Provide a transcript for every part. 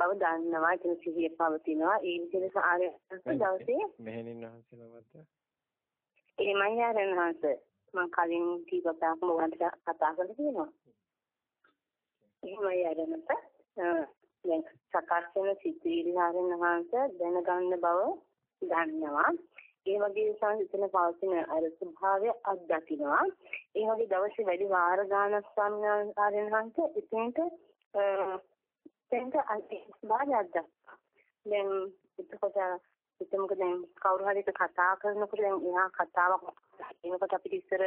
බව දන්නවා ඒක සිහිය පවතිනවා. ඒ විදිහට ආරයන්ස දවසේ මෙහෙණින් වහන්සේ නමත් එහෙමයි ආරයන් වහන්සේ මම කලින් කීපතාවක් මොකන්ද කතා කරලා තියෙනවා. එහෙමයි ආරයන්ස දැන් සකස් වෙන සිතිවිලි ආරයන් වහන්සේ දැනගන්න බව දන්නවා. ඒ වගේ සංහිතන පවතින අර ස්වභාවය අත්දකින්නවා. ඒ වගේ දවසේ වැඩි වාර ගානක් ස්වාමීන් වහන්සේ එතෙන්ට එතෙන්ට අත්දැකීම් අත්දැක්කා. දැන් එතකොට එතමක දැන් කවුරු හරි කතා කරනකොට දැන් එහා කතාවක් එනකොට අපිට ඉස්සර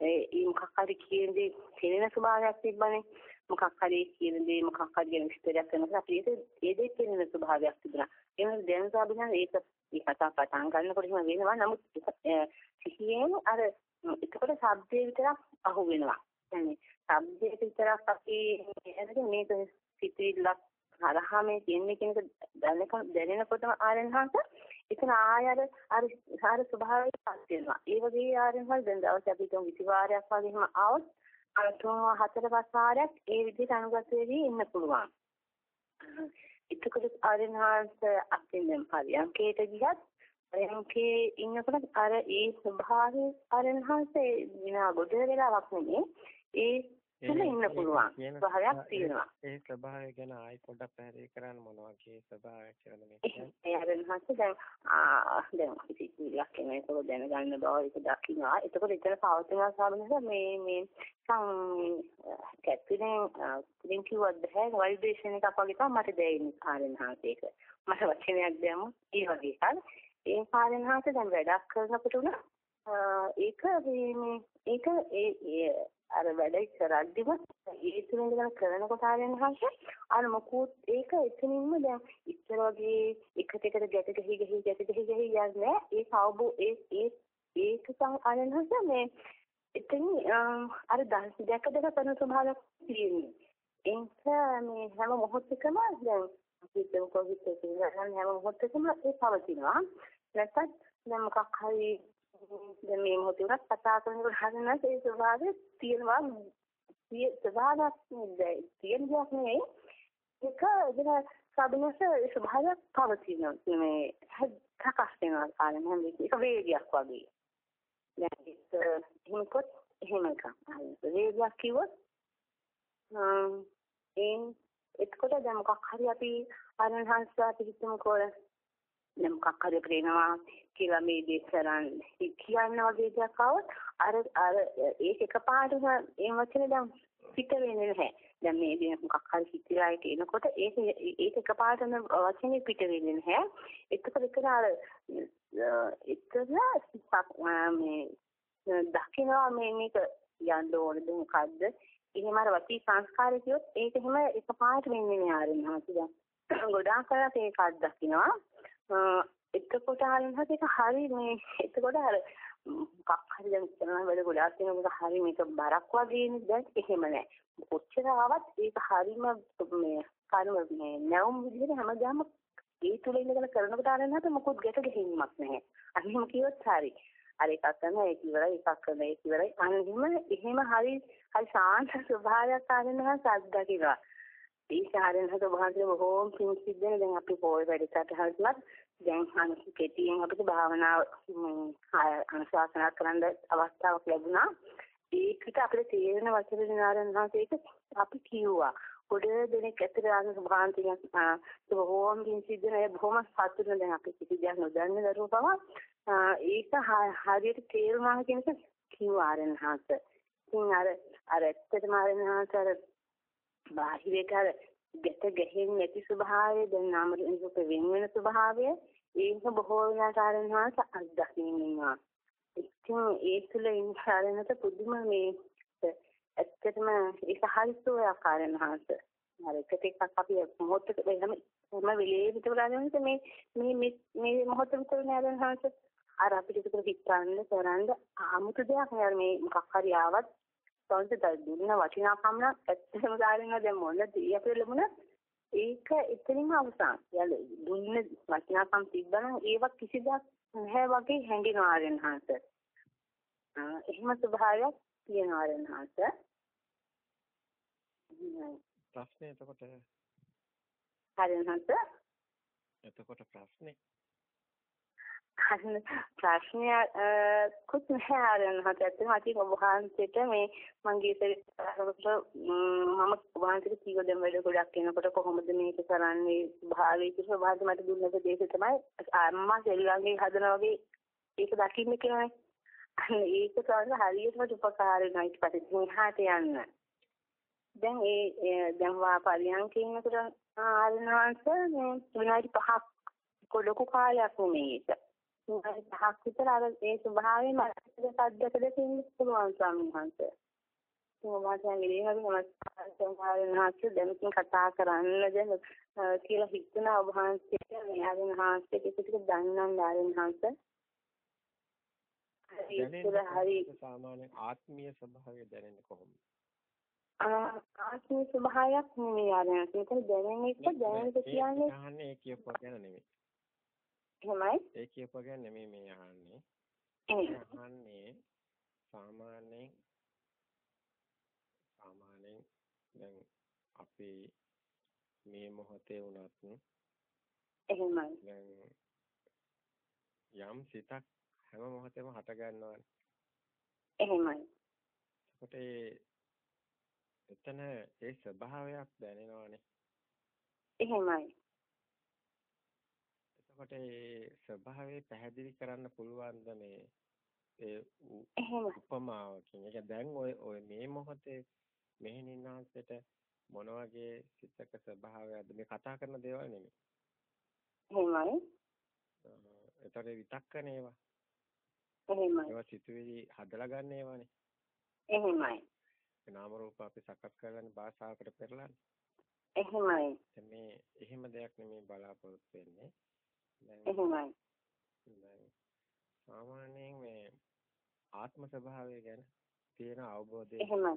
ඒ මොකක් හරි කියන දේ තේරෙන ස්වභාවයක් තිබ්බනේ. මොකක් හරි කියන දේ මොකක් හරි ගැන විස්තරයක් කරනකොට අපිට ඒ දේ තේරෙන ස්වභාවයක් තිබුණා. ඒ වෙනස දැන් සාබිනා ඒක මේ කතා පටන් ගන්නකොට එහෙම වෙනවා. නමුත් සිහියෙන් අර එතකොට ශබ්දේ විතරක් අහු වෙනවා. يعني ශබ්දේ විතරක් අපි එනකන් මේක සිතිවිල්ලක් හරහා මේ කියන්නේ කියන එක දැනක දැනෙනකොටම ආරෙන්හස එතන ආය අර අර සාර ස්වභාවයට පත් වෙනවා. ඒ වගේ ආරෙන්හස දැන් දවස් අපි තුන් 20 වාරයක් වගේ එහෙම આવොත් අර තුන හතර පහ වාරයක් ඒ විදිහට අනුගත වෙවි ඉන්න පුළුවන්. එතකොට ආරෙන්හාස් අත්දැකීම් පරියන්කේට ගියත් පරියන්කේ ඉන්නකොට අර ඒ ස්වභාවය ආරෙන්හාස් විනා ගොඩ වෙලාවක් නෙමෙයි ඒ තුල ඉන්න පුළුවන් ස්වභාවයක් තියෙනවා. ඒ ස්වභාවය ගැන ආයි පොඩ්ඩක් පැහැදිලි කරන්න මොන වගේ ස්වභාවයක් කියලාද මේ කියන්නේ? ඒ ආරෙන්හාස් දැන් දැන් ඉතිරියක් කෙනෙකුට දැනගන්න බව ඒක දකින්නවා. එතකොට එතන පවතින සාමනස මේ මේ සම් කැපිනෙන් ඉතින් කිව්වත් බෑ වයිබ්‍රේෂන් එකක් වගේ තමයි මට දැනෙන්නේ කාරණාහස ඒක. මට වචනයක් දැම්ම ඒ වගේ එකක්. ඒ කාරණාහස දැන් වැඩක් කරනකොට උන ඒක මේ ඒක ඒ අර වැඩ කරද්දිම ඒ තුන ඉඳලා කරනකොට ආරණාහස අර මොකුත් ඒක එතනින්ම දැන් ඉස්සර වගේ එකට එකට ගැට ගහි ගහි ගැට ගහි ගහි යන්නේ ඒ කවබෝ ඒ ඒ ඒක ආරණාහස මේ එතන අර දැක දැක කරන ස්වභාවයක් තියෙන්නේ. ඒක මේ හැම මොහොතකම දැන් අපි හිතමු කොවිඩ් එකේ හැම මොහොතකම ඒ පවතිනවා. නැත්නම් දැන් මොකක් හරි දැන් මේ මොහොතේ උනත් කතා කරනකොට හරිනස් ඒ ස්වභාවය තියෙනවා. ඒ ස්වභාවයක් තියෙන දෙයක් නෙවෙයි. ඒක දෙන සාධනස ස්වභාවයක් පවතිනවා. මේ සකස් වෙනවා කාලෙම හැම එක වේගයක් වගේ. දැන් ඒක එහෙමකොත් එහෙම එකක්. වේගයක් කිව්වොත් එන් එතකොට දැන් මොකක් හරි අපි අරහන්ස් අපි හිතමුකෝ දැන් මොකක් හරි ප්‍රේනවා කියලා මේ දේ කරන්නේ කියන්න වගේ දෙයක් આવොත් අර අර ඒක එකපාරටම ඒ වචනේ දැන් පිට වෙන්නේ නැහැ. දැන් මේ දේ මොකක් හරි හිතලා ඒක එනකොට ඒක ඒක එකපාරටම වචනේ පිට වෙන්නේ නැහැ. එතකොට ඒක අර එතන මේ දකිනවා මේ මේක යන්න ඕනද මොකද්ද එහෙම අර වචී සංස්කාරය කියොත් ඒක එහෙම එකපාරට වෙන්නේ නෑ ආරෙන්හස දැන් ගොඩාක් කරලා ඒක අත්දකින්නවා එතකොට ආරෙන්හස ඒක හරි මේ එතකොට අර මොකක් හරි දැන් කරන වැඩ ගොඩාක් තියෙනවා හරි මේක බරක් වගේනේ දැන් එහෙම නෑ කොච්චර ආවත් ඒක හරිම මේ කර්ම මේ නැවුම් විදිහට හැමදාම ඒ තුල ඉඳගෙන කරනකොට ආරෙන්හස මොකොත් ගැට ගැහිීමක් නැහැ අනිම කිව්වොත් හරි අර එකක් කරනවා ඒක ඉවරයි එකක් කරනවා ඒක ඉවරයි අනිහිම එහෙම හරි හරි ශාන්ත ස්වභාවයක් ආරෙනවා සද්දකිනවා ඒ ශාරෙන් හද වහන්සේ බොහෝම පිං සිද්ධ දැන් අපි පොල් වැඩසටහනත් දැන් අන කෙටියෙන් අපිට භාවනාව අනුශාසනා කරන්න අවස්ථාවක් ලැබුණා. ඒකට අපිට තේරෙන වචන දිනාරන් වහන්සේ ඒක අපි කිව්වා. ගොඩ දෙනෙක් ඇතුළේ ආන සුභාන්තියක් බොහෝම පිං සිද්ධ නෑ බොහොම සතුටුන දැන් අපි කිසි දෙයක් නොදන්න දරුවෝ පවා. ඒක හරියට තේරුණා කියන එක කිව්වා ආරණහස. ඉතින් අර අර ඇත්තටම ආරණහස අර බාහිරට අර ගැට ගැහෙන්නේ නැති ස්වභාවය දැන් නාම රූප වෙන වෙන ස්වභාවය ඒක බොහෝ වෙනාට ආරණහස අත්දකින්න ඉන්නවා. ඉතින් ඒ තුළ ඉන්න ආරණහස පුදුම මේ ඇත්තටම ඒක හරිසෝයක් ආරණහස. අර එක ටිකක් අපි මොහොතක වෙනම හැම වෙලේම හිතවලා මේ මේ මේ මොහොත විතර නෑ ආරණහස අර අපිට ඒක හිතන්න කරන්න 아무තු දෙයක් නෑ මේ මොකක් හරි ආවත් තවන්ත දුන්න වටිනාකම් නම් ඇත්තටම ගාරින්න දැන් මොන දී අපිට ලැබුණා ඒක එතනින්ම අවසන්. යල දුන්න වටිනාකම් තිබ්බනම් ඒවත් කිසි දෙයක් නැහැ වගේ හැඟෙනවා ආරෙන්හාස. එහෙම ස්වභාවයක් තියෙනවා ආරෙන්හාස. ප්‍රශ්නේ එතකොට ආරණහංස එතකොට ප්‍රශ්නේ ප්‍රශ්නය කුත් නැහැ ආරණහංස ඇත්තටම අති ඔබ වහන්සේට මේ මගේ ඉතින් මම වහන්සේට කීව දැන් වැඩ ගොඩක් එනකොට කොහොමද මේක කරන්නේ භාවයේ කියලා වහන්සේ මට දුන්න ප්‍රදේශය තමයි අම්මා සෙල්ලම්ගේ හදනා වගේ ඒක දකින්න කියලානේ. ඒක තමයි හරියටම උපකාර වෙනවා ඊට පස්සේ මෙහාට යන්න. දැන් ඒ දැන් වා පරියන්කේ ඉන්නකොට ආරණවංශ මේ විනාඩි 5ක් ලොකු කාලයක් නෙමෙයි ඒක. 5ක් විතර අර ඒ ස්වභාවයෙන් මනසට සද්දක දෙකින් පුළුවන් ස්වාමීන් වහන්සේ. මොමාසන් ඉරිහවි නමස්කාර සම්මාරණාච දැන් කතා කරන්න දැන් කියලා හිතන ඔබ වහන්සේට මේ ආරණවංශ ටික ටික දන්නන් ආරණවංශ හරි සාමාන්‍ය ආත්මීය ස්වභාවය දැනෙන්නේ කොහොමද? ආත්මීය ස්වභාවයක් නෙමෙයි ආරයන්. ඒක දැනෙන එක දැනෙන්න කියන්නේ ඒ කියපුවා ගැන නෙමෙයි. එහෙමයි. ඒ කියපුවා ගැන නෙමෙයි මේ අහන්නේ. අහන්නේ සාමාන්‍යයෙන් සාමාන්‍යයෙන් දැන් අපි මේ මොහොතේ වුණත් එහෙමයි. දැන් යම් සිතක් හැම මොහොතෙම හට ගන්නවානේ. එහෙමයි. එතකොට එතන ඒ ස්වභාවයක් දැනෙනවානේ. එහෙමයි. එතකොට ඒ ස්වභාවය පැහැදිලි කරන්න පුළුවන්ද මේ ඒ උපමාවකින්. ඒක දැන් ඔය ඔය මේ මොහොතේ මෙහෙණින්නාන්සේට මොන වගේ සිතක ස්වභාවයක්ද මේ කතා කරන දේවල් නෙමෙයි. එහෙමයි. එතකොට විතක්කනේ ඒවා. එහෙමයි. ඒවා සිතුවිලි හදලා ගන්න ඒවානේ. එහෙමයි. නාම රූප අපි සකස් කරගන්න භාෂාවකට පෙරලානේ. එහෙමයි. මේ එහෙම දෙයක් නෙමෙයි බලාපොරොත්තු වෙන්නේ. එහෙමයි. සාමාන්‍යයෙන් මේ ආත්ම ස්වභාවය ගැන තියෙන අවබෝධය එහෙමයි.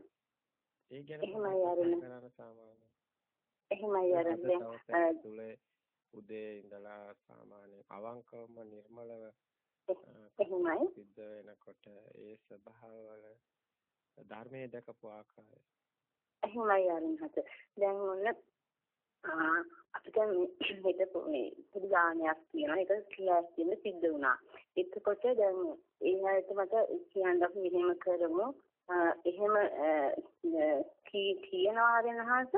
ඒ ගැන එහෙමයි කරන සාමාන්‍ය. එහෙමයි අරගෙන තුලේ උදේ ඉඳලා සාමාන්‍ය අවංකවම නිර්මලව එහෙමයි. සිද්ධ වෙනකොට ඒ ස්වභාවවල ධර්මයේ දැකපු ආකාරය. එහෙමයි අරින්හත. දැන් ඔන්න අපිට හිතපු මේ පුදුගානයක් තියෙනවා. ඒක ක්ලාස් දෙන්න සිද්ධ වුණා. එතකොට දැන් ඒ හැට මට කියන්න අපි මෙහෙම කරමු. එහෙම කියනවා වෙනහස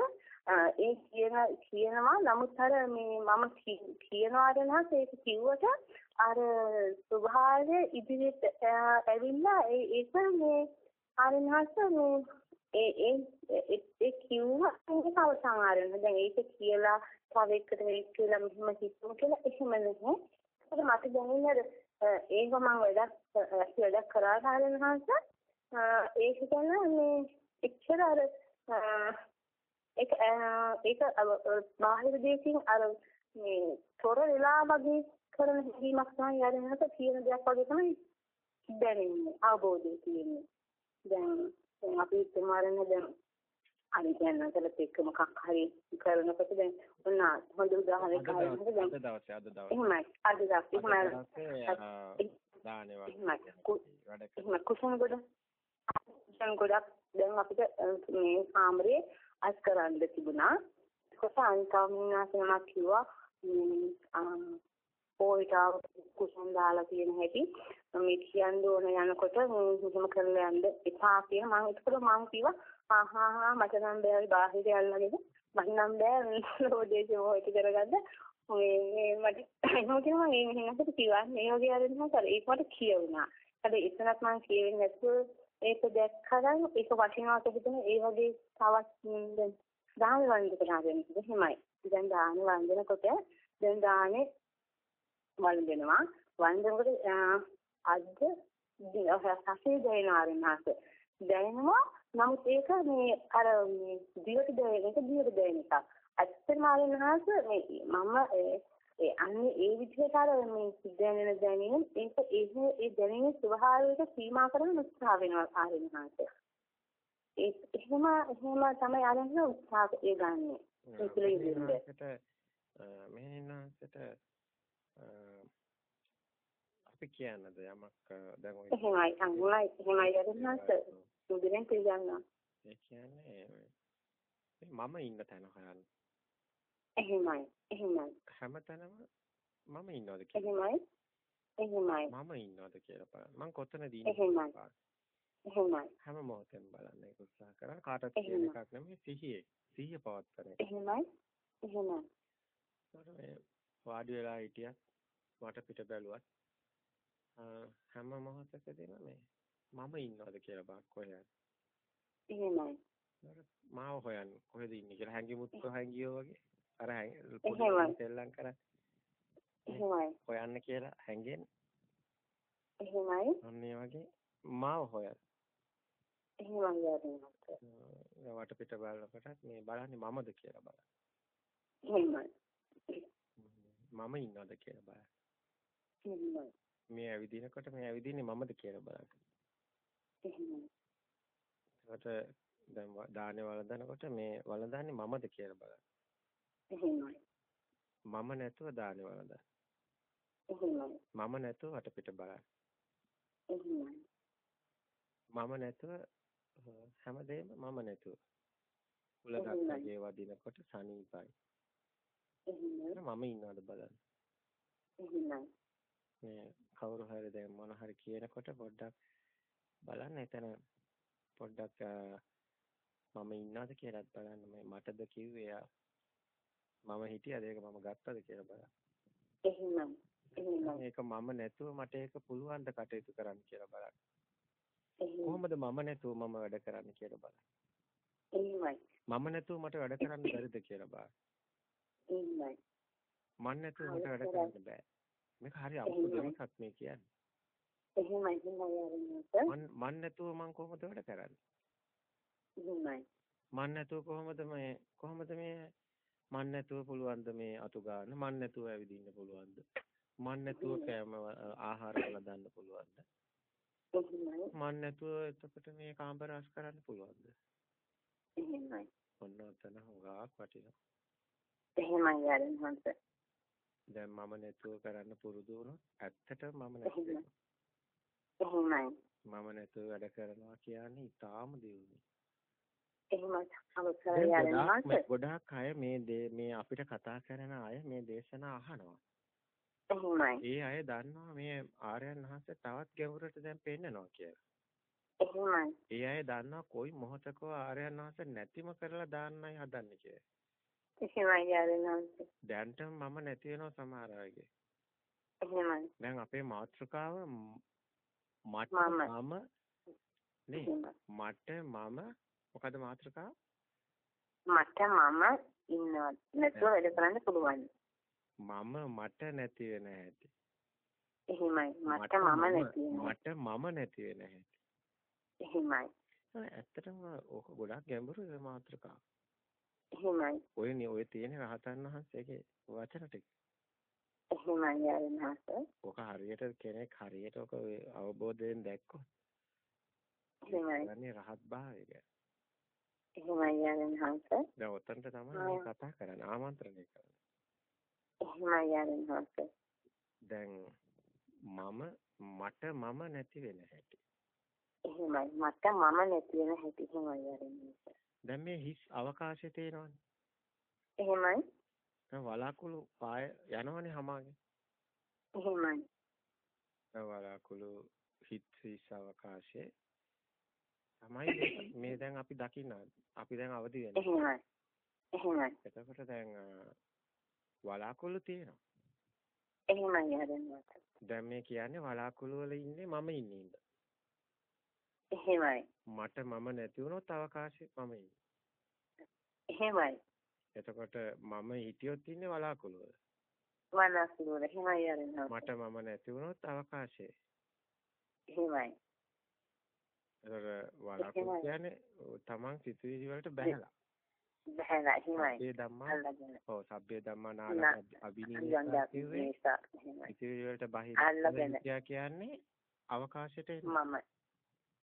ඒ කියන කියනවා නමුත් අර මේ මම කියනවා වෙනහස ඒක කිව්වට අර ස්වභාවය ඉදිරියට ඇවිල්ලා ඒ ඒක මේ ආරණහස මේ ඒ ඒ ඒ කිව්වා ඒක අවසන් ආරණ දැන් ඒක කියලා තව එකට වෙයි කියලා මෙහෙම හිතුව කියලා එහෙම නැහැ. ඒක මට දැනෙන්නේ ඒක මම වැඩක් වැඩක් කරා ආරණහස ඒක ගැන මේ එච්චර අර ඒක ඒක බාහිර දෙයකින් අර මේ තොර වෙලා වගේ කරන හැඟීමක් තමයි යරිනකට කියන දෙයක් වගේ තමයි දැනෙන්නේ අවබෝධය තියෙන්නේ. දැන් දැන් අපි හිතමාරන්න දැන් අර කියන්නකට එක්ක මොකක් හරි කරනකොට දැන් ඔන්න හොඳ උදාහරණයක් ගන්න දැන් අද දවසේ අද දවසේ. එහෙමයි. අද දවසේ එහෙමයි. දානේ වගේ කුසන ගොඩ කුසන ගොඩක් දැන් අපිට මේ කාමරේ අස් කරන්න තිබුණා. කොට අන්තමිනාසනමක් කිව්වා පොයිටාව කුසන් දාලා තියෙන හැටි. මේ කියන්න ඕන යනකොට මෙහෙම කරලා යන්න එපා කියන මම ඒකට මම කිව්වා ආහා හා මට නම් බෑ බාහිර යල්ලාගෙන මට නම් බෑ රෝදේශ මොහිත කරගන්න. මේ මේ මට එහෙම කියනවා මේ මෙහෙම අපිට කිව්වා මේ වගේ අරින්න කර. ඒක මට කියවුණා හැබැයි එතනත් මම කියෙන්නේ නැතුව ඒක දැක්කම ඒක වටිනවා කියලා ඒ වගේ තවත් දැන් දාන වන්දනකට ආවෙන්නේ එහෙමයි. දැන් දාන වන්දනකොට දැන් දානේ වන්දනවා. වන්දනකොට අද්ද හසේ දැනෙනාරින්හස දැනෙනවා. නමුත් ඒක මේ අර මේ දිවට දැනෙන එක දිවට දැනෙන එකක්. ඇත්තටම ආරින්හස මේ මම ඒ අන්නේ ඒ විදිහට අර මේ දැනෙන දැනීම ඒක ඒ ඒ දැනීමේ ස්වභාවයට සීමා කරන්න උත්සාහ වෙනවා ආරින්හස ඒ එහෙම එහෙම තමයි ආරින්හස උත්සාහ ඒ ගන්නෙ. ඒ පිළිගන්නේ මෙහෙණන්සට අපි කියන්නද යමක් දැන් ඔය එහෙමයි අංගුලයි එහෙමයි යදන්නත් මුදිරෙන් පිළිගන්නවා ඒ කියන්නේ මම ඉන්න තැන හොයන්න එහෙමයි. එහෙමයි. හැමතැනම මම ඉන්නවද කියලා. එහෙමයි. එහෙමයි. මම ඉන්නවද කියලා බලන්න. මං කොතනද ඉන්නේ? එහෙමයි. හැම මොහොතෙම බලන්න ඒක උත්සාහ කරා. කාටවත් කියන එකක් නෙමෙයි සිහියේ. සිහිය පවත්වන එක. එහෙමයි. එහෙමයි. වාඩි වෙලා හිටියත් මට පිට බැලුවත් හැම මොහොතකදීම මේ මම ඉන්නවද කියලා බලන්න කොහෙද? එහෙමයි. මාව හොයන්න කොහෙද ඉන්නේ කියලා හැංගිමුත් හැංගියෝ වගේ අර පොඩි සෙල්ලම් කරා. එහෙමයි. හොයන්න කියලා හැංගෙන්න. එහෙමයි. අන්න ඒ වගේ මාව හොයන්න. එහෙමයි යාළුවා. වට පිට බලනකොටත් මේ බලන්නේ මමද කියලා බලන්න. එහෙමයි. මම ඉන්නවද කියලා බලන්න. එහෙමයි. මේ ඇවිදිනකොට මේ ඇවිදින්නේ මමද කියලා බලන්න. එහෙමයි. ඒකට දැන් දානේ වළඳනකොට මේ වළඳන්නේ මමද කියලා බලන්න. එහෙමයි. මම නැතුව දානේ වළඳන්න. එහෙමයි. මම නැතුව වටපිට බලන්න. එහෙමයි. මම නැතුව හැමදේම මම නැතුව. උලගක්ගේ වදිනකොට සනීපයි. මම ඉන්නවද බලන්න. එහෙමයි. මේ කවුරු හරි දැන් මොන හරි කියනකොට පොඩ්ඩක් බලන්න එතන පොඩ්ඩක් මම ඉන්නවද කියලාත් බලන්න මේ මටද කිව්වේ මම හිටියද ඒක මම ගත්තද කියලා බලන්න. එහෙනම් එහෙනම් මේක මම නැතුව මට ඒක පුළුවන් ද කටයුතු කරන්න කියලා බලන්න. කොහොමද මම නැතුව මම වැඩ කරන්න කියලා බලන්න. මම නැතුව මට වැඩ කරන්න බැරිද කියලා බලන්න. එහෙමයි. මන් නැතුව මට වැඩ කරන්න බෑ. මේක හරි අමුතු දෙයක් මේ කියන්නේ. එහෙමයි මන් මන් නැතුව මං කොහොමද වැඩ කරන්නේ? එහෙමයි. මන් නැතුව කොහොමද මේ කොහොමද මේ මන් නැතුව පුළුවන්ද මේ අතු ගන්න? මන් නැතුව ඇවිදින්න පුළුවන්ද? මන් නැතුව කෑම ආහාර වල දාන්න පුළුවන්ද? මන් නැතුව එතකොට මේ කාමර රස කරන්න පුළුවන්ද? එහෙමයි. ඔන්න ඔතන හොගාක් වටිනවා. එහෙමයි යාළුවන්ට. දැන් මම නැතුව කරන්න පුරුදු වුණොත් ඇත්තටම මම නැතුව එහෙමයි. මම නැතුව වැඩ කරනවා කියන්නේ ඊටාම දියුණුවයි. එහෙමයි. අවසරය ගොඩාක් අය මේ මේ අපිට කතා කරන අය මේ දේශනා අහනවා. එහෙමයි. ඒ අය දන්නවා මේ ආර්යයන් වහන්සේ තවත් ගැඹුරට දැන් පෙන්නනවා කියලා. එහෙමයි. ඒ අය දන්නවා කොයි මොහොතකව ආර්යයන් වහන්සේ නැතිම කරලා දාන්නයි හදන්නේ කියලා. එහෙමයි යාළුවන්ට. දැන්ට මම නැති වෙනවා සමහර අයගේ. එහෙමයි. දැන් අපේ මාතෘකාව මට මම නේ මට මම මොකද මාතෘකාව? මට මම ඉන්නවා නැතුව වැඩ කරන්න පුළුවන්. මම මට නැති වෙන හැටි. එහෙමයි. මට මම නැති මට මම නැති වෙන හැටි. එහෙමයි. ඇත්තටම ඕක ගොඩක් ගැඹුරු මාතෘකාවක්. එහෙමයි. ඔයනේ ඔය තියෙන රහතන් වහන්සේගේ වචන ටික. එහෙමයි ආරණාස. ඔක හරියට කෙනෙක් හරියට ඔක අවබෝධයෙන් දැක්කොත්. එහෙමයි. අනේ රහත් භාවය ගැන. එහෙමයි ආරණාස. දැන් ඔතනට තමයි මේ කතා කරන්නේ ආමන්ත්‍රණය කරන්නේ. එහෙමයි ආරණාස. දැන් මම මට මම නැති වෙන හැටි. එහෙමයි මට මම නැති වෙන හැටි එහෙමයි ආරණාස. දැන් මේ හිස් අවකාශය තේනවනේ. එහෙමයි. දැන් වලාකුළු පාය යනවනේ හමාගේ. එහෙමයි. දැන් වලාකුළු හිස් හිස් අවකාශයේ තමයි මේ දැන් අපි දකින්න අපි දැන් අවදි වෙන්නේ. එහෙමයි. එහෙමයි. එතකොට දැන් වලාකුළු තියෙනවා. එහෙමයි හරියට. දැන් මේ කියන්නේ වලාකුළු වල ඉන්නේ මම ඉන්නේ. එහෙමයි. මට මම නැති වුණොත් අවකාශයේ මම ඉන්නේ. එහෙමයි. එතකොට මම හිටියොත් ඉන්නේ වලාකුළු වල. වලාකුළු වල එහෙමයි අරනවා. මට මම නැති වුණොත් අවකාශයේ. එහෙමයි. එතකොට වලාකුළු කියන්නේ තමන් සිතුවිලි වලට බැහැලා. බැහැලා එහෙමයි. සබ්බේ ධම්මා. ඔව් සබ්බේ ධම්මා නාල අභිනිවෙසා කිව්වේ. සිතුවිලි වලට බහිලා කියන්නේ අවකාශයට මම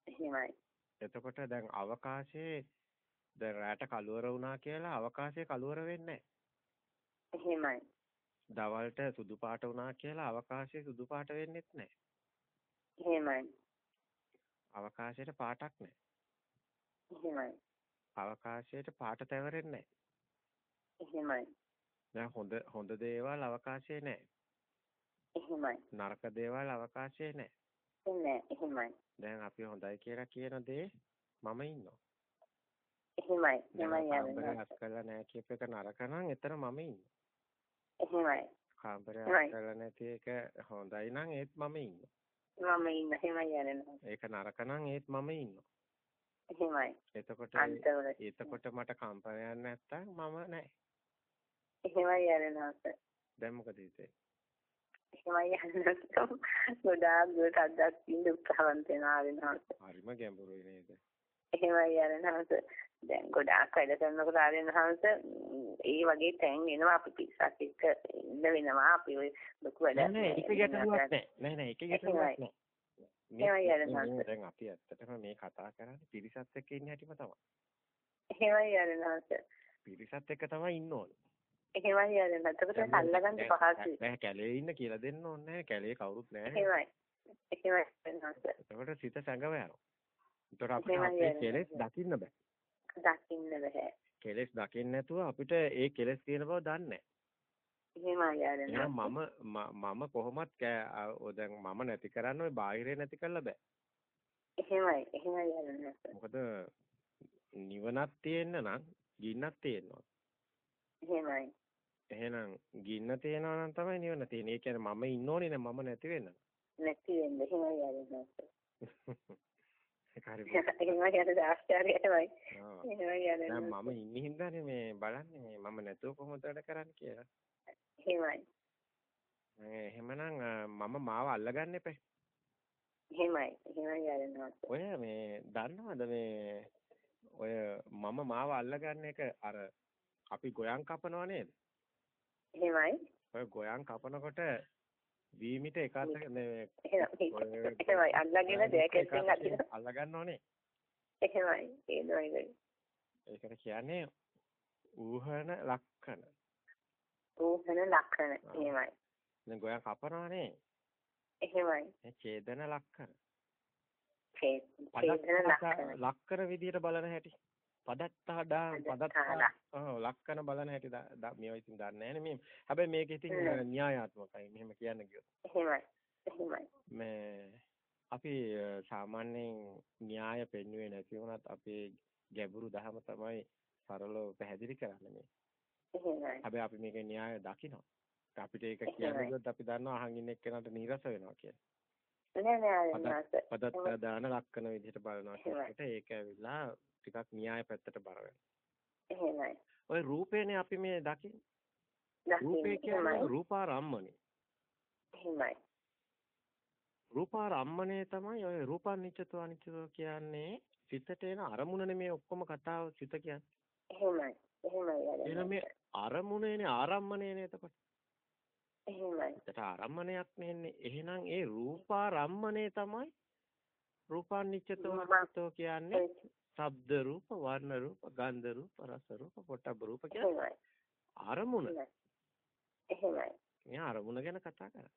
එහෙමයි. එතකොට දැන් අවකාශයේ දැන් රැට කලවර වුණා කියලා අවකාශයේ කලවර වෙන්නේ එහෙමයි. දවල්ට සුදු පාට වුණා කියලා අවකාශයේ සුදු පාට වෙන්නෙත් නැහැ. එහෙමයි. අවකාශයට පාටක් නැහැ. එහෙමයි. අවකාශයට පාට තැවරෙන්නේ නැහැ. එහෙමයි. දැන් හොඳ හොඳ දේවල් අවකාශයේ නැහැ. එහෙමයි. නරක දේවල් අවකාශයේ නැහැ. නෑ එහෙමයි. දැන් අපි හොඳයි කියලා කියන දේ මම ඉන්නවා. එහෙමයි. එහෙමයි යන්නේ. හස් කරලා නැහැ කියප එක නරක නම් එතන මම ඉන්නවා. එහෙමයි. කාමරය කරලා නැති එක හොඳයි නම් ඒත් මම ඉන්නවා. මම ඉන්න එහෙමයි යන්නේ. ඒක නරක නම් ඒත් මම ඉන්නවා. එහෙමයි. එතකොට එතකොට මට කම්පනයක් නැත්තම් මම නැහැ. එහෙමයි යන්නේ දැන් මොකද හිතේ? එහෙමයි යන්නේ ගොඩාක් දුරට අත්දැකීම් උත්සාහවන්ත වෙනවා වෙනවාස. හරිම ගැඹුරුයි නේද? එහෙමයි යන්නේ දැන් ගොඩාක් වැඩ කරනකොට ආරෙන්හංශ ඒ වගේ තැන් එනවා අපි පිටසක් එක්ක ඉන්න වෙනවා අපි ඔය ලොකු වැඩ නෑ ඒක ගැටලුවක් නෑ නෑ නෑ ඒක ගැටලුවක් නෑ දැන් අපි ඇත්තටම මේ කතා කරන්නේ පිරිසත් එක්ක ඉන්න හැටිම තමයි. එහෙමයි යරනහස. පිරිසත් එක්ක තමයි ඉන්න ඕනේ. එහෙමයි යරනහස. එතකොට අල්ලගන්න පහසුයි. නෑ කැලේ ඉන්න කියලා දෙන්න ඕනේ නෑ. කැලේ කවුරුත් නෑ. එහෙමයි. එහෙමයි යරනහස. එතකොට සිත සැඟව යනවා. එතකොට අපිට කෙලෙස් දකින්න බෑ. දකින්න බෑ. කෙලෙස් දකින්න නැතුව අපිට ඒ කෙලෙස් තියෙන බව දන්නේ නැහැ. මම මම කොහොමත් දැන් මම නැති කරන්න ওই බාහිරේ නැති කරලා බෑ. එහෙමයි එහෙමයි යන්නේ. මොකද නිවනක් තියෙන්න නම් ගින්නක් තියෙනවා. එහෙමයි. එහෙනම් ගින්න තියෙනවා නම් තමයි නිවන තියෙන්නේ. ඒ කියන්නේ මම ඉන්න ඕනේ නේ මම නැති වෙන්න. නැති වෙන්න එහෙමයි යන්නේ. ඒක හරි. එහෙමයි යන ආශ්චර්යයයි. එහෙමයි යන. දැන් මම ඉන්නේ හින්දානේ මේ බලන්නේ මේ මම නැතුව කොහොමද වැඩ කරන්නේ කියලා. එහෙමයි. එහෙමනම් මම මාව අල්ලගන්න එපා. එහෙමයි. එහෙමයි යනවා. ඔය මේ දන්නවද මේ ඔය මම මාව අල්ලගන්න එක අර අපි ගොයන් කපනවා නේද? එහෙමයි. ඔය ගොයන් කපනකොට වීමිට එකත් මේ එහෙමයි. අල්ලගෙන දෙයකින් අදින අල්ල ගන්නෝනේ එහෙමයි. ඒනොයි ඒකට කියන්නේ ඌහන ලක්ෂණ. ඌහන ලක්ෂණ. එහෙමයි. දැන් ගෝයා කපනවානේ. එහෙමයි. ඡේදන ලක්ෂණ. ඡේදන ලක්ෂණ. ලක්කර විදියට බලන හැටි පදත්තාඩා පදත්තා ඔව් ලක්කන බලන හැටි මේවා ඉතින් දන්නේ නැහැ මේ හැබැයි මේක ඉතින් න්‍යායාත්මකයි මෙහෙම කියන්න කිව්වොත් එහෙමයි එහෙමයි. මේ අපි සාමාන්‍යයෙන් න්‍යාය පෙන්වුවේ නැති වුණත් අපේ ගැඹුරු දහම තමයි සරලව පැහැදිලි කරන්නේ මේ. එහෙමයි. හැබැයි අපි මේකේ න්‍යාය දකිනවා. අපිට ඒක කියනකොට අපි දන්නවා අහන් ඉන්න එක්කෙනාට නීරස වෙනවා කියලා. නෑ නෑ පදත්ත දාන ලක්කන විදිහට බලනවා කියනකොට ඒක ඇවිල්ලා ටිකක් න්‍යාය පැත්තට බර එහෙමයි. ඔය රූපේනේ අපි මේ දකින්නේ. රූපේ කියන්නේ රූපාරම්මනේ. එහෙමයි. රූපාරම්මනේ තමයි ඔය රූපානිච්චතෝ අනිච්චතෝ කියන්නේ සිතට එන අරමුණනේ මේ ඔක්කොම කතාව සිත කියන්නේ. එහෙමයි. එහෙමයි. එහෙනම් මේ අරමුණේනේ ආරම්මනේනේ එතකොට. එහෙමයි. සිතට ආරම්මණයක් නෙන්නේ. එහෙනම් ඒ රූපාරම්මනේ තමයි රූපානිච්චතෝ අනිච්චතෝ කියන්නේ ශබ්ද රූප, වර්ණ රූප, ගන්ධ රූප, රස රූප, පොට්ටබ්බ රූප කියන්නේ අරමුණ. එහෙමයි. මේ අරමුණ ගැන කතා කරා.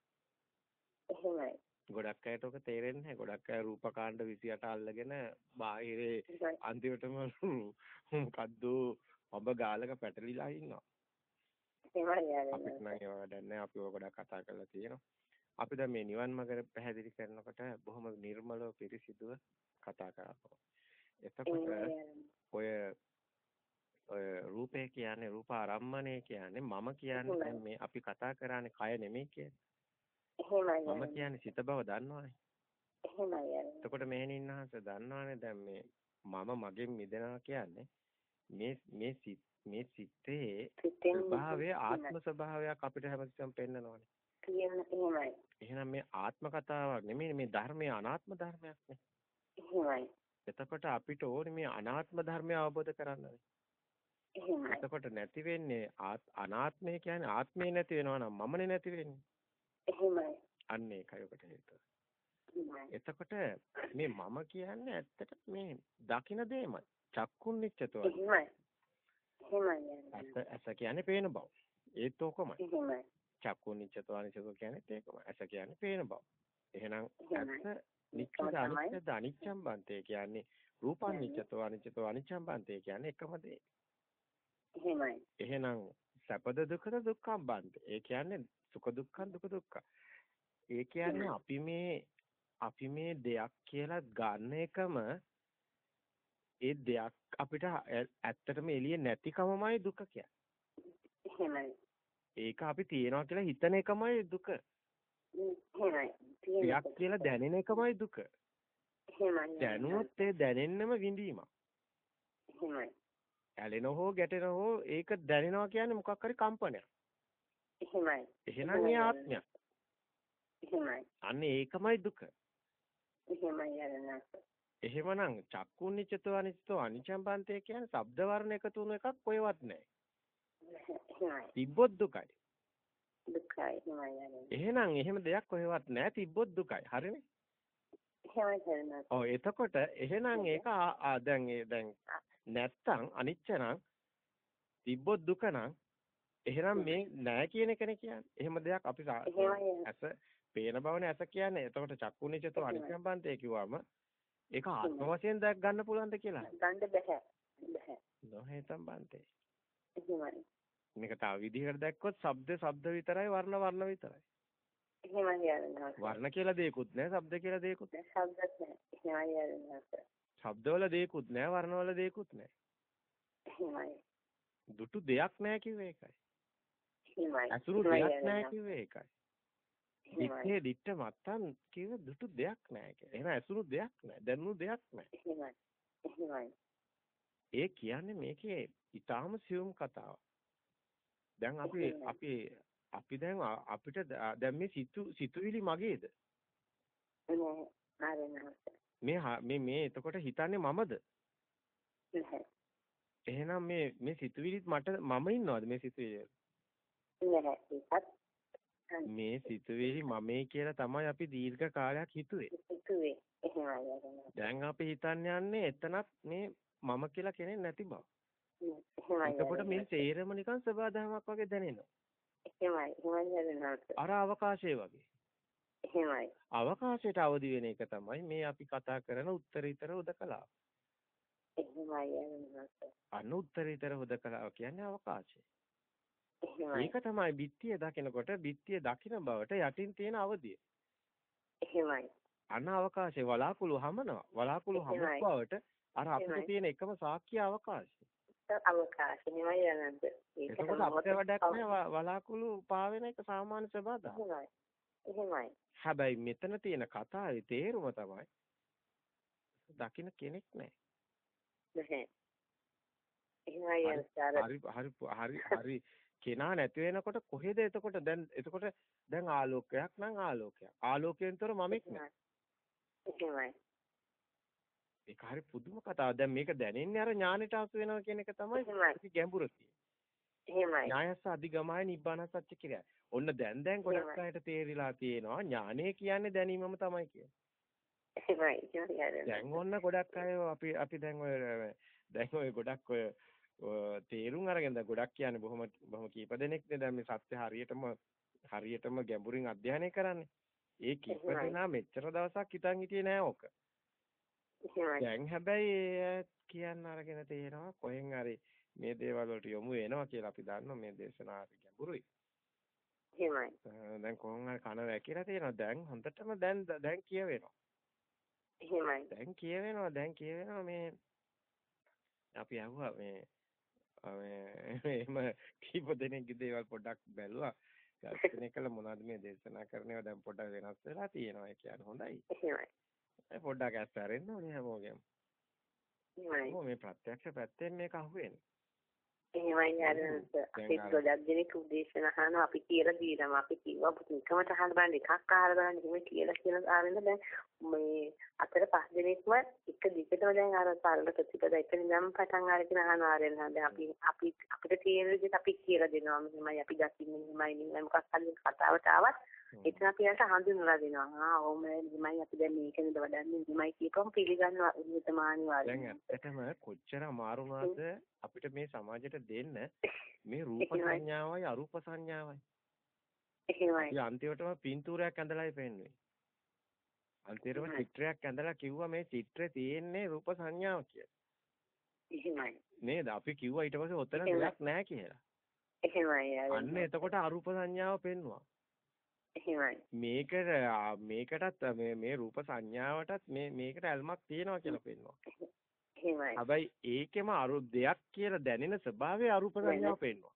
එහෙමයි. ගොඩක් අයට ඔක තේරෙන්නේ නැහැ. ගොඩක් අය රූපකාණ්ඩ 28 අල්ලගෙන බාහිරේ අන්තිමටම මොකද්ද ඔබ ගාලක පැටලිලා ඉන්නවා. එහෙමයි අපිට නම් ඒව වැඩක් නැහැ. අපි ඔය ගොඩක් කතා කරලා තියෙනවා. අපි දැන් මේ නිවන් මාර්ග පැහැදිලි කරනකොට බොහොම නිර්මලව පිරිසිදුව කතා කරනවා. එතකොට ඔය ඔය රූපේ කියන්නේ රූපාරම්මණය කියන්නේ මම කියන්නේ මේ අපි කතා කරානේ කය නෙමෙයි කියන්නේ. එහෙමයි. මම කියන්නේ සිත බව දන්නවනේ. එහෙමයි. එතකොට මෙහෙණින්හස දන්නවනේ දැන් මේ මම මගෙන් මිදෙනවා කියන්නේ මේ මේ සිත් මේ සිතේ ස්වභාවය ආත්ම ස්වභාවයක් අපිට හැමතිස්සෙම පෙන්නනවානේ. කියන එහෙමයි. එහෙනම් මේ ආත්ම කතාවක් නෙමෙයි මේ ධර්මයේ අනාත්ම ධර්මයක් නේ. එහෙමයි. එතකොට අපිට ඕනේ මේ අනාත්ම ධර්මය අවබෝධ කරගන්න. එතකොට නැති වෙන්නේ අනාත්මය කියන්නේ ආත්මය නැති වෙනවා නම් මමනේ නැති වෙන්නේ. එහෙමයි. අන්න ඒකයි ඔකට හේතුව. එතකොට මේ මම කියන්නේ ඇත්තට මේ දකින දෙයමයි. චක්කුන් නිච්චතෝ. එහෙමයි. එහෙමයි. ඇස කියන්නේ පේන බව. ඒත් ඕකමයි. එහෙමයි. චක්කුන් නිච්චතෝ අනිච්චතෝ කියන්නේ ඒකමයි. ඇස කියන්නේ පේන බව. එහෙනම් ඇස නිච්චද අනිච්චද අනිච්ඡම් බන්තේ කියන්නේ රූපං නිච්චතෝ අනිච්චතෝ අනිච්ඡම් බන්තේ කියන්නේ එකම දේ. එහෙමයි. එහෙනම් සැපද දුකද දුක්ඛම් බන්ත. ඒ කියන්නේ සුඛ දුක්ඛම් දුක දුක්ඛ. ඒ කියන්නේ අපි මේ අපි මේ දෙයක් කියලා ගන්න එකම ඒ දෙයක් අපිට ඇත්තටම එළියේ නැතිකමමයි දුක කියන්නේ. ඒක අපි තියනවා කියලා හිතන එකමයි දුක. දෙයක් කියලා දැනෙන එකමයි දුක. දැනුවොත් ඒ දැනෙන්නම විඳීමක්. එහෙමයි. ඇලෙන හෝ ගැටෙන හෝ ඒක දැනෙනවා කියන්නේ මොකක් හරි කම්පනයක්. එහෙමයි. එහෙනම් ඒ ආත්මයක්. එහෙමයි. අන්න ඒකමයි දුක. එහෙමයි අරනස. එහෙමනම් චක්කුනිච්චතෝ අනිච්චතෝ අනිච්ඡම් බන්තේ කියන්නේ ශබ්ද වර්ණ එකතු වුණු එකක් කොහෙවත් නැහැ. තිබ්බොත් දුකයි. දුකයි එහෙමයි එහෙනම් එහෙම දෙයක් කොහෙවත් නැහැ තිබ්බොත් දුකයි. හරිනේ? ඔව් එතකොට එහෙනම් ඒක දැන් දැන් නැත්තම් අනිච්ච නම් තිබ්බොත් දුක නම් එහෙනම් මේ නැහැ කියන එකනේ කියන්නේ. එහෙම දෙයක් අපි ඇස පේන බවනේ ඇස කියන්නේ. එතකොට චක්කුනිච්චතෝ අනිච්චම් බන්තේ කිව්වම ඒක ආත්ම වශයෙන් දැක් ගන්න පුළුවන්ද කියලා? ගන්න බෑ. බෑ. නොහේ සම්බන්තේ. එහෙමයි. මේක තව විදිහකට දැක්කොත් ශබ්ද ශබ්ද විතරයි වර්ණ වර්ණ විතරයි. එහෙමයි යනවා. වර්ණ කියලා දෙයක්වත් නැහැ ශබ්ද කියලා දෙයක්වත් නැහැ. ශබ්දත් නැහැ. එහෙමයි යනවා. ශබ්දවල දෙයක්වත් නැහැ වර්ණවල දෙයක්වත් නැහැ. එහෙමයි. දුටු දෙයක් නැහැ කිව්වේ ඒකයි. එහෙමයි. අසුරු දෙයක් නැහැ කිව්වේ ඒකයි. දිත්තේ දිත්ත මත්තන් කිව්ව දුටු දෙයක් නැහැ කියලා. එහෙනම් ඇසුරු දෙයක් නැහැ. දැනුණු දෙයක් නැහැ. එහෙමයි. ඒ කියන්නේ මේකේ ඊටාම සියුම් කතාවක්. දැන් අපි අපි අපි දැන් අපිට දැන් මේ සිතු සිතුවිලි මගේද? මේ මේ මේ එතකොට හිතන්නේ මමද? එහෙනම් මේ මේ සිතුවිලිත් මට මම ඉන්නවද මේ සිතුවිලි? මේ සිතුවිලි මමයි කියලා තමයි අපි දීර්ඝ කාලයක් හිතුවේ. හිතුවේ. දැන් අපි හිතන්න යන්නේ එතනත් මේ මම කියලා කෙනෙක් නැති බව. එතකොට මේ සේරම නිකන් සබාධමයක් වගේ දැනෙනවා. එහෙමයි. අර අවකාශය වගේ. එහෙමයි. අවකාශයට අවදි වෙන එක තමයි මේ අපි කතා කරන උත්තරීතර උදකලාව. එහෙමයි. අනු උත්තරීතර උදකලාව කියන්නේ අවකාශය. ඒක තමයි බිත්තිය දකිනකොට බිත්තිය දකින බවට යටින් තියෙන අවදිය. එහෙමයි. අන අවකාශයේ වලාකුළු හමනවා. වලාකුළු හමන බවට අර අපිට තියෙන එකම සාක්ෂි අවකාශය. අවකාශය නෙමෙයි යනද. ඒක අපිට වැඩක් නෑ වලාකුළු පාවෙන එක සාමාන්‍ය ස්වභාවය. එහෙමයි. හැබැයි මෙතන තියෙන කතාවේ තේරුම තමයි දකින්න කෙනෙක් නෑ. නැහැ. එහෙමයි හරි හරි හරි කෙනා නැති වෙනකොට කොහෙද එතකොට දැන් එතකොට දැන් ආලෝකයක් නම් ආලෝකයක්. ආලෝකයෙන්තර මමෙක් නෑ. ඒක හරි පුදුම කතාවක්. දැන් මේක දැනෙන්නේ අර ඥානෙට හසු වෙනවා කියන එක තමයි ගැඹුර එහෙමයි. ඥායස්ස අධිගමයි නිබ්බාන සත්‍ය කියලා. ඔන්න දැන් දැන් ගොඩක් අයට තේරිලා තියෙනවා ඥානය කියන්නේ දැනීමම තමයි කියන්නේ. දැන් ඔන්න ගොඩක් අය අපි අපි දැන් ඔය දැන් ඔය ගොඩක් ඔය තේරුම් අරගෙන දැන් ගොඩක් කියන්නේ බොහොම බොහොම කීප දෙනෙක්නේ දැන් මේ සත්‍ය හරියටම හරියටම ගැඹුරින් අධ්‍යයනය කරන්නේ. ඒ කීප දෙනා මෙච්චර දවසක් හිතන් හිටියේ නෑ ඕක. දැන් හැබැයි කියන්න අරගෙන තේරෙනවා කොහෙන් හරි මේ දේවල් වලට යොමු වෙනවා කියලා අපි දන්නවා මේ දේශනා හරි ගැඹුරුයි. එහෙමයි. දැන් කොහොම හරි කන වැකිලා තියෙනවා. දැන් හොඳටම දැන් දැන් කියවෙනවා. එහෙමයි. දැන් කියවෙනවා දැන් කියවෙනවා මේ අපි අහුවා මේ එහෙම කීප දෙනෙක්ගේ දේවල් පොඩ්ඩක් බැලුවා. ඝර්ෂණය කළ මොනවද මේ දේශනා කරනවා දැන් පොඩ්ඩක් වෙනස් වෙලා තියෙනවා. ඒ කියන්නේ හොඳයි. එහෙමයි. පොඩ්ඩක් ඇස් ඇරෙන්න ඕනේ හැමෝගෙම. මේ ප්‍රත්‍යක්ෂ පැත්තෙන් මේක අහුවෙන්නේ. එහෙමයි අර අපි ගොඩක් දෙනෙක් උදේශන අහනවා අපි කියලා දීනවා අපි කිව්වා පුතුකමට අහන්න බලන්න එකක් අහලා බලන්න එහෙම කියලා කියලා ආවෙන්න දැන් මේ අතර පහ දෙනෙක්ම එක දිගටම දැන් අර සරල ප්‍රතිපද එක නිදම් පටන් අරගෙන අහනවා ආරෙන් දැන් අපි අපි අපිට තියෙන විදිහට අපි කියලා දෙනවා. මෙහෙමයි අපි දකින්නේ මෙහෙමයි මෙහෙමයි මොකක් හරි කතාවට ආවත් එතන අපි යට හඳුන්වලා දෙනවා. ආ ඕම නිමයි අපි දැන් මේකෙන්ද වඩන්නේ නිමයි කියපම පිළිගන්නවා. නිතමානි වාරේ. දැන් ඇත්තටම කොච්චර අමාරු අපිට මේ සමාජයට දෙන්න මේ රූප සංඥාවයි අරූප සංඥාවයි. එහෙමයි. ඒ අන්තිමටම පින්තූරයක් ඇඳලායි පෙන්වන්නේ. අන්තිමටම චිත්‍රයක් ඇඳලා කිව්වා මේ චිත්‍රේ තියෙන්නේ රූප සංඥාව කියලා. එහෙමයි. නේද? අපි කිව්වා ඊට පස්සේ ඔතන දෙයක් නැහැ කියලා. එහෙමයි අන්න එතකොට අරූප සංඥාව පෙන්නවා. එහෙමයි. මේකට මේකටත් මේ මේ රූප සංඥාවටත් මේ මේකට ඇල්මක් තියෙනවා කියලා පෙන්නවා. එහෙමයි. හැබැයි ඒකෙම අරු දෙයක් කියලා දැනෙන ස්වභාවය අරූප සංඥාව පෙන්නවා.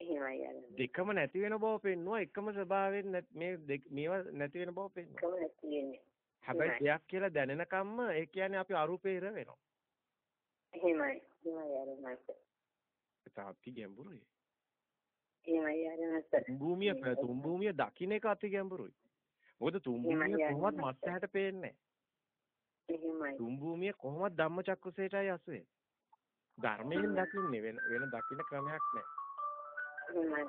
එහෙමයි දෙකම නැති වෙන බව පෙන්නවා එකම ස්වභාවයෙන් මේ මේවා නැති වෙන බව වෙන්නේ. හැබැයි දෙයක් කියලා දැනෙනකම්ම ඒ කියන්නේ අපි අරූපේ ඉර වෙනවා. එහෙමයි. එහෙමයි අරමයි. තාපි ගැඹුරුයි. එහෙමයි අරමයි. තුම්භූමිය තුම්භූමිය දකින්න එක අති ගැඹුරුයි. මොකද තුම්භූමිය කොහොමවත් මස් ඇහැට පේන්නේ එහෙමයි. තුම්භූමිය කොහොමවත් ධම්මචක්කුසේටයි අසුවේ. ධර්මයෙන් දකින්නේ වෙන වෙන දකින්න ක්‍රමයක් නැහැ.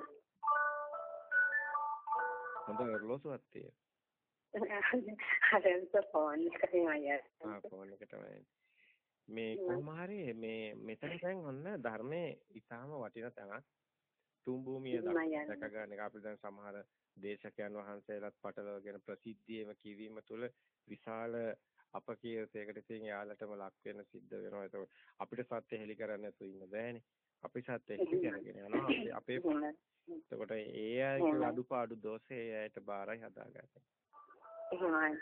හොඳ ඔරලෝසුවක් තියෙනවා. මේ කොහොම හරි මේ මෙතන දැන් ඔන්න ධර්මයේ ඊටාම වටින තැනක් තුන් භූමිය දැක ගන්න එක අපි දැන් සමහර දේශකයන් වහන්සේලාත් පටලවගෙන ප්‍රසිද්ධියේම කිවීම තුළ විශාල අපකීර්තයකට ඉතින් යාලටම ලක් වෙන සිද්ධ වෙනවා. ඒක අපිට සත්‍ය හෙලි කරන්න නැතුව ඉන්න බෑනේ. අපි සත්‍ය හෙලි කරගෙන යනවා. අපේ එතකොට ඒ අයගේ අඩුපාඩු දෝෂේ ඒ අයට බාරයි හදාගන්නේ. එහෙමයි.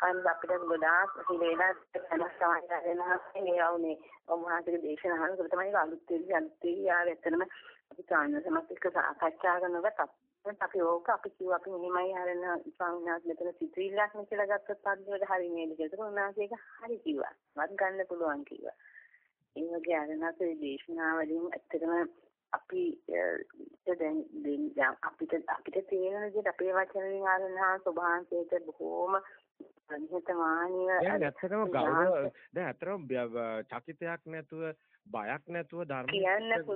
අන්න අපිට ගොඩාක් හිලේලා වෙනස් තමයි වෙනවා මේ වුනේ. ඔබවහන්සේගේ දේශන අහනකොට තමයි අලුත් වෙන්නේ අලුත් වෙන්නේ ආව එතනම අපි සාමාන්‍යමත් එක්ක සාකච්ඡා කරනකොට අපි ඕක අපි කිව්වා අපි මෙහෙමයි හරන ස්වාමීන් වහන්සේ මෙතන සිතුවිල්ලක් නේ කියලා ගත්තොත් පද්දවල හරි නේද කියලා. ඒක උන්වහන්සේ ඒක හරි කිව්වා. වත් ගන්න පුළුවන් කිව්වා. ඒ වගේ අරණාසේ දේශනාවලින් ඇත්තටම අපි දැන් දැන් අපිට අපිට තියෙන විදිහට අපේ වචන වලින් ස්වභාවයෙන් බොහෝම නිහතමානීය දැන් ඇත්තටම ගෞරව දැන් ඇත්තටම චකිතයක් නැතුව බයක් නැතුව ධර්ම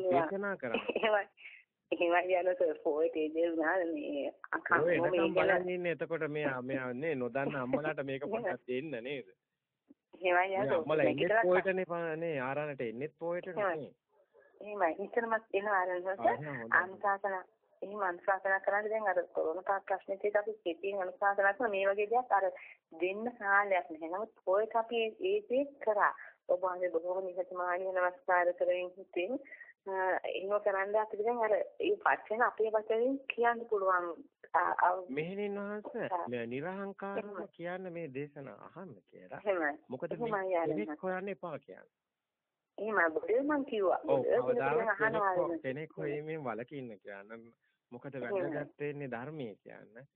දේශනා කරා එහෙමයි යනකොට පොයිට් ඒ වුණා මේ අකම්ම බලන් ඉන්නේ. එතකොට මෙයා මෙයා නේ නොදන්න අම්මලාට මේක පොඩ්ඩක් දෙන්න නේද? එහෙමයි යනකොට අම්මලා එන්නේ පොයිට්නේ නේ ආරණට එන්නේ පොයිට්නේ එහෙමයි. නිතරමත් එනවා අරන්වලට අනුශාසන එහෙම අනුශාසනා කරන්නේ දැන් අර කොරෝනා ප්‍රශ්නේ තියෙද්දි අපි කෙටියෙන් අනුශාසනා කරන මේ වගේ දෙයක් අර දෙන්න කාලයක් නැහැ. නමුත් ඔයක අපි ඒ දේ කරා. ඔබ වහන්සේ බොහෝම නිහතමානීව නමස්කාර කරමින් හිටින් එහෙම කරන්න අපිට දැන් අර ඒ වචන අපේ වචනෙන් කියන්න පුළුවන් මෙහෙණින් වහන්සේ නිර්හංකාරව කියන්න මේ දේශන අහන්න කියලා. මොකද මේ හොයන්න එපා කියන්නේ. එහෙම බොඩේ මං කිව්වා. ඔව් කෙනෙක් හොයීමෙන් වලකින්න කියන්න. මොකද වැදගත් වෙන්නේ ධර්මයේ කියන්න.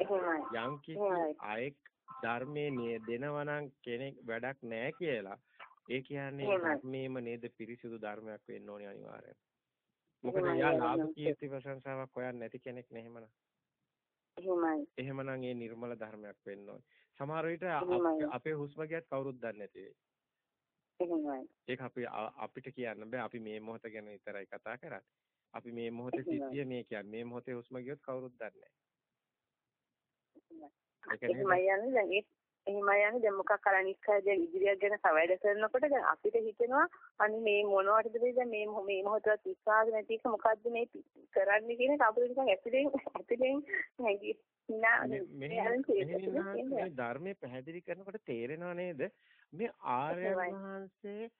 යම් කිසි අයෙක් ධර්මයේ දෙනවා නම් කෙනෙක් වැඩක් නැහැ කියලා. ඒ කියන්නේ ධර්මයේම නේද පිරිසිදු ධර්මයක් වෙන්න ඕනේ අනිවාර්යෙන්. මොකද යා ලාභ කීර්ති ප්‍රශංසාවක් හොයන්නේ නැති කෙනෙක් නෙහෙමනම්. එහෙමයි. එහෙමනම් ඒ නිර්මල ධර්මයක් වෙන්න ඕනේ. සමහර විට අපේ හුස්ම ගියත් කවුරුත් දන්නේ නැති වෙයි. එහෙමයි. ඒක අපි අපිට කියන්න බෑ. අපි මේ මොහොත ගැන විතරයි කතා කරන්නේ. අපි මේ මොහොතේ සිද්ධිය මේ කියන්නේ. මේ මොහොතේ හුස්ම ගියොත් කවුරුත් දන්නේ නැහැ. එහෙමයි එහෙමයි. යන්නේ දැන් මොකක් අර අනික් අය දැන් ඉදිරියක් ගැන සවැඩ කරනකොට දැන් අපිට හිතෙනවා අනි මේ මොනවටද දැන් මේ මේ මොහොතවත් විශ්වාස නැති එක මොකද්ද මේ කරන්නේ? කියන එක අපිට නිකන් ඇතුලෙන් ඇතුලෙන් මේ ධර්මයේ පැහැදිලි කරනකොට තේරෙනව නේද? මේ ආර්යයන් වහන්සේ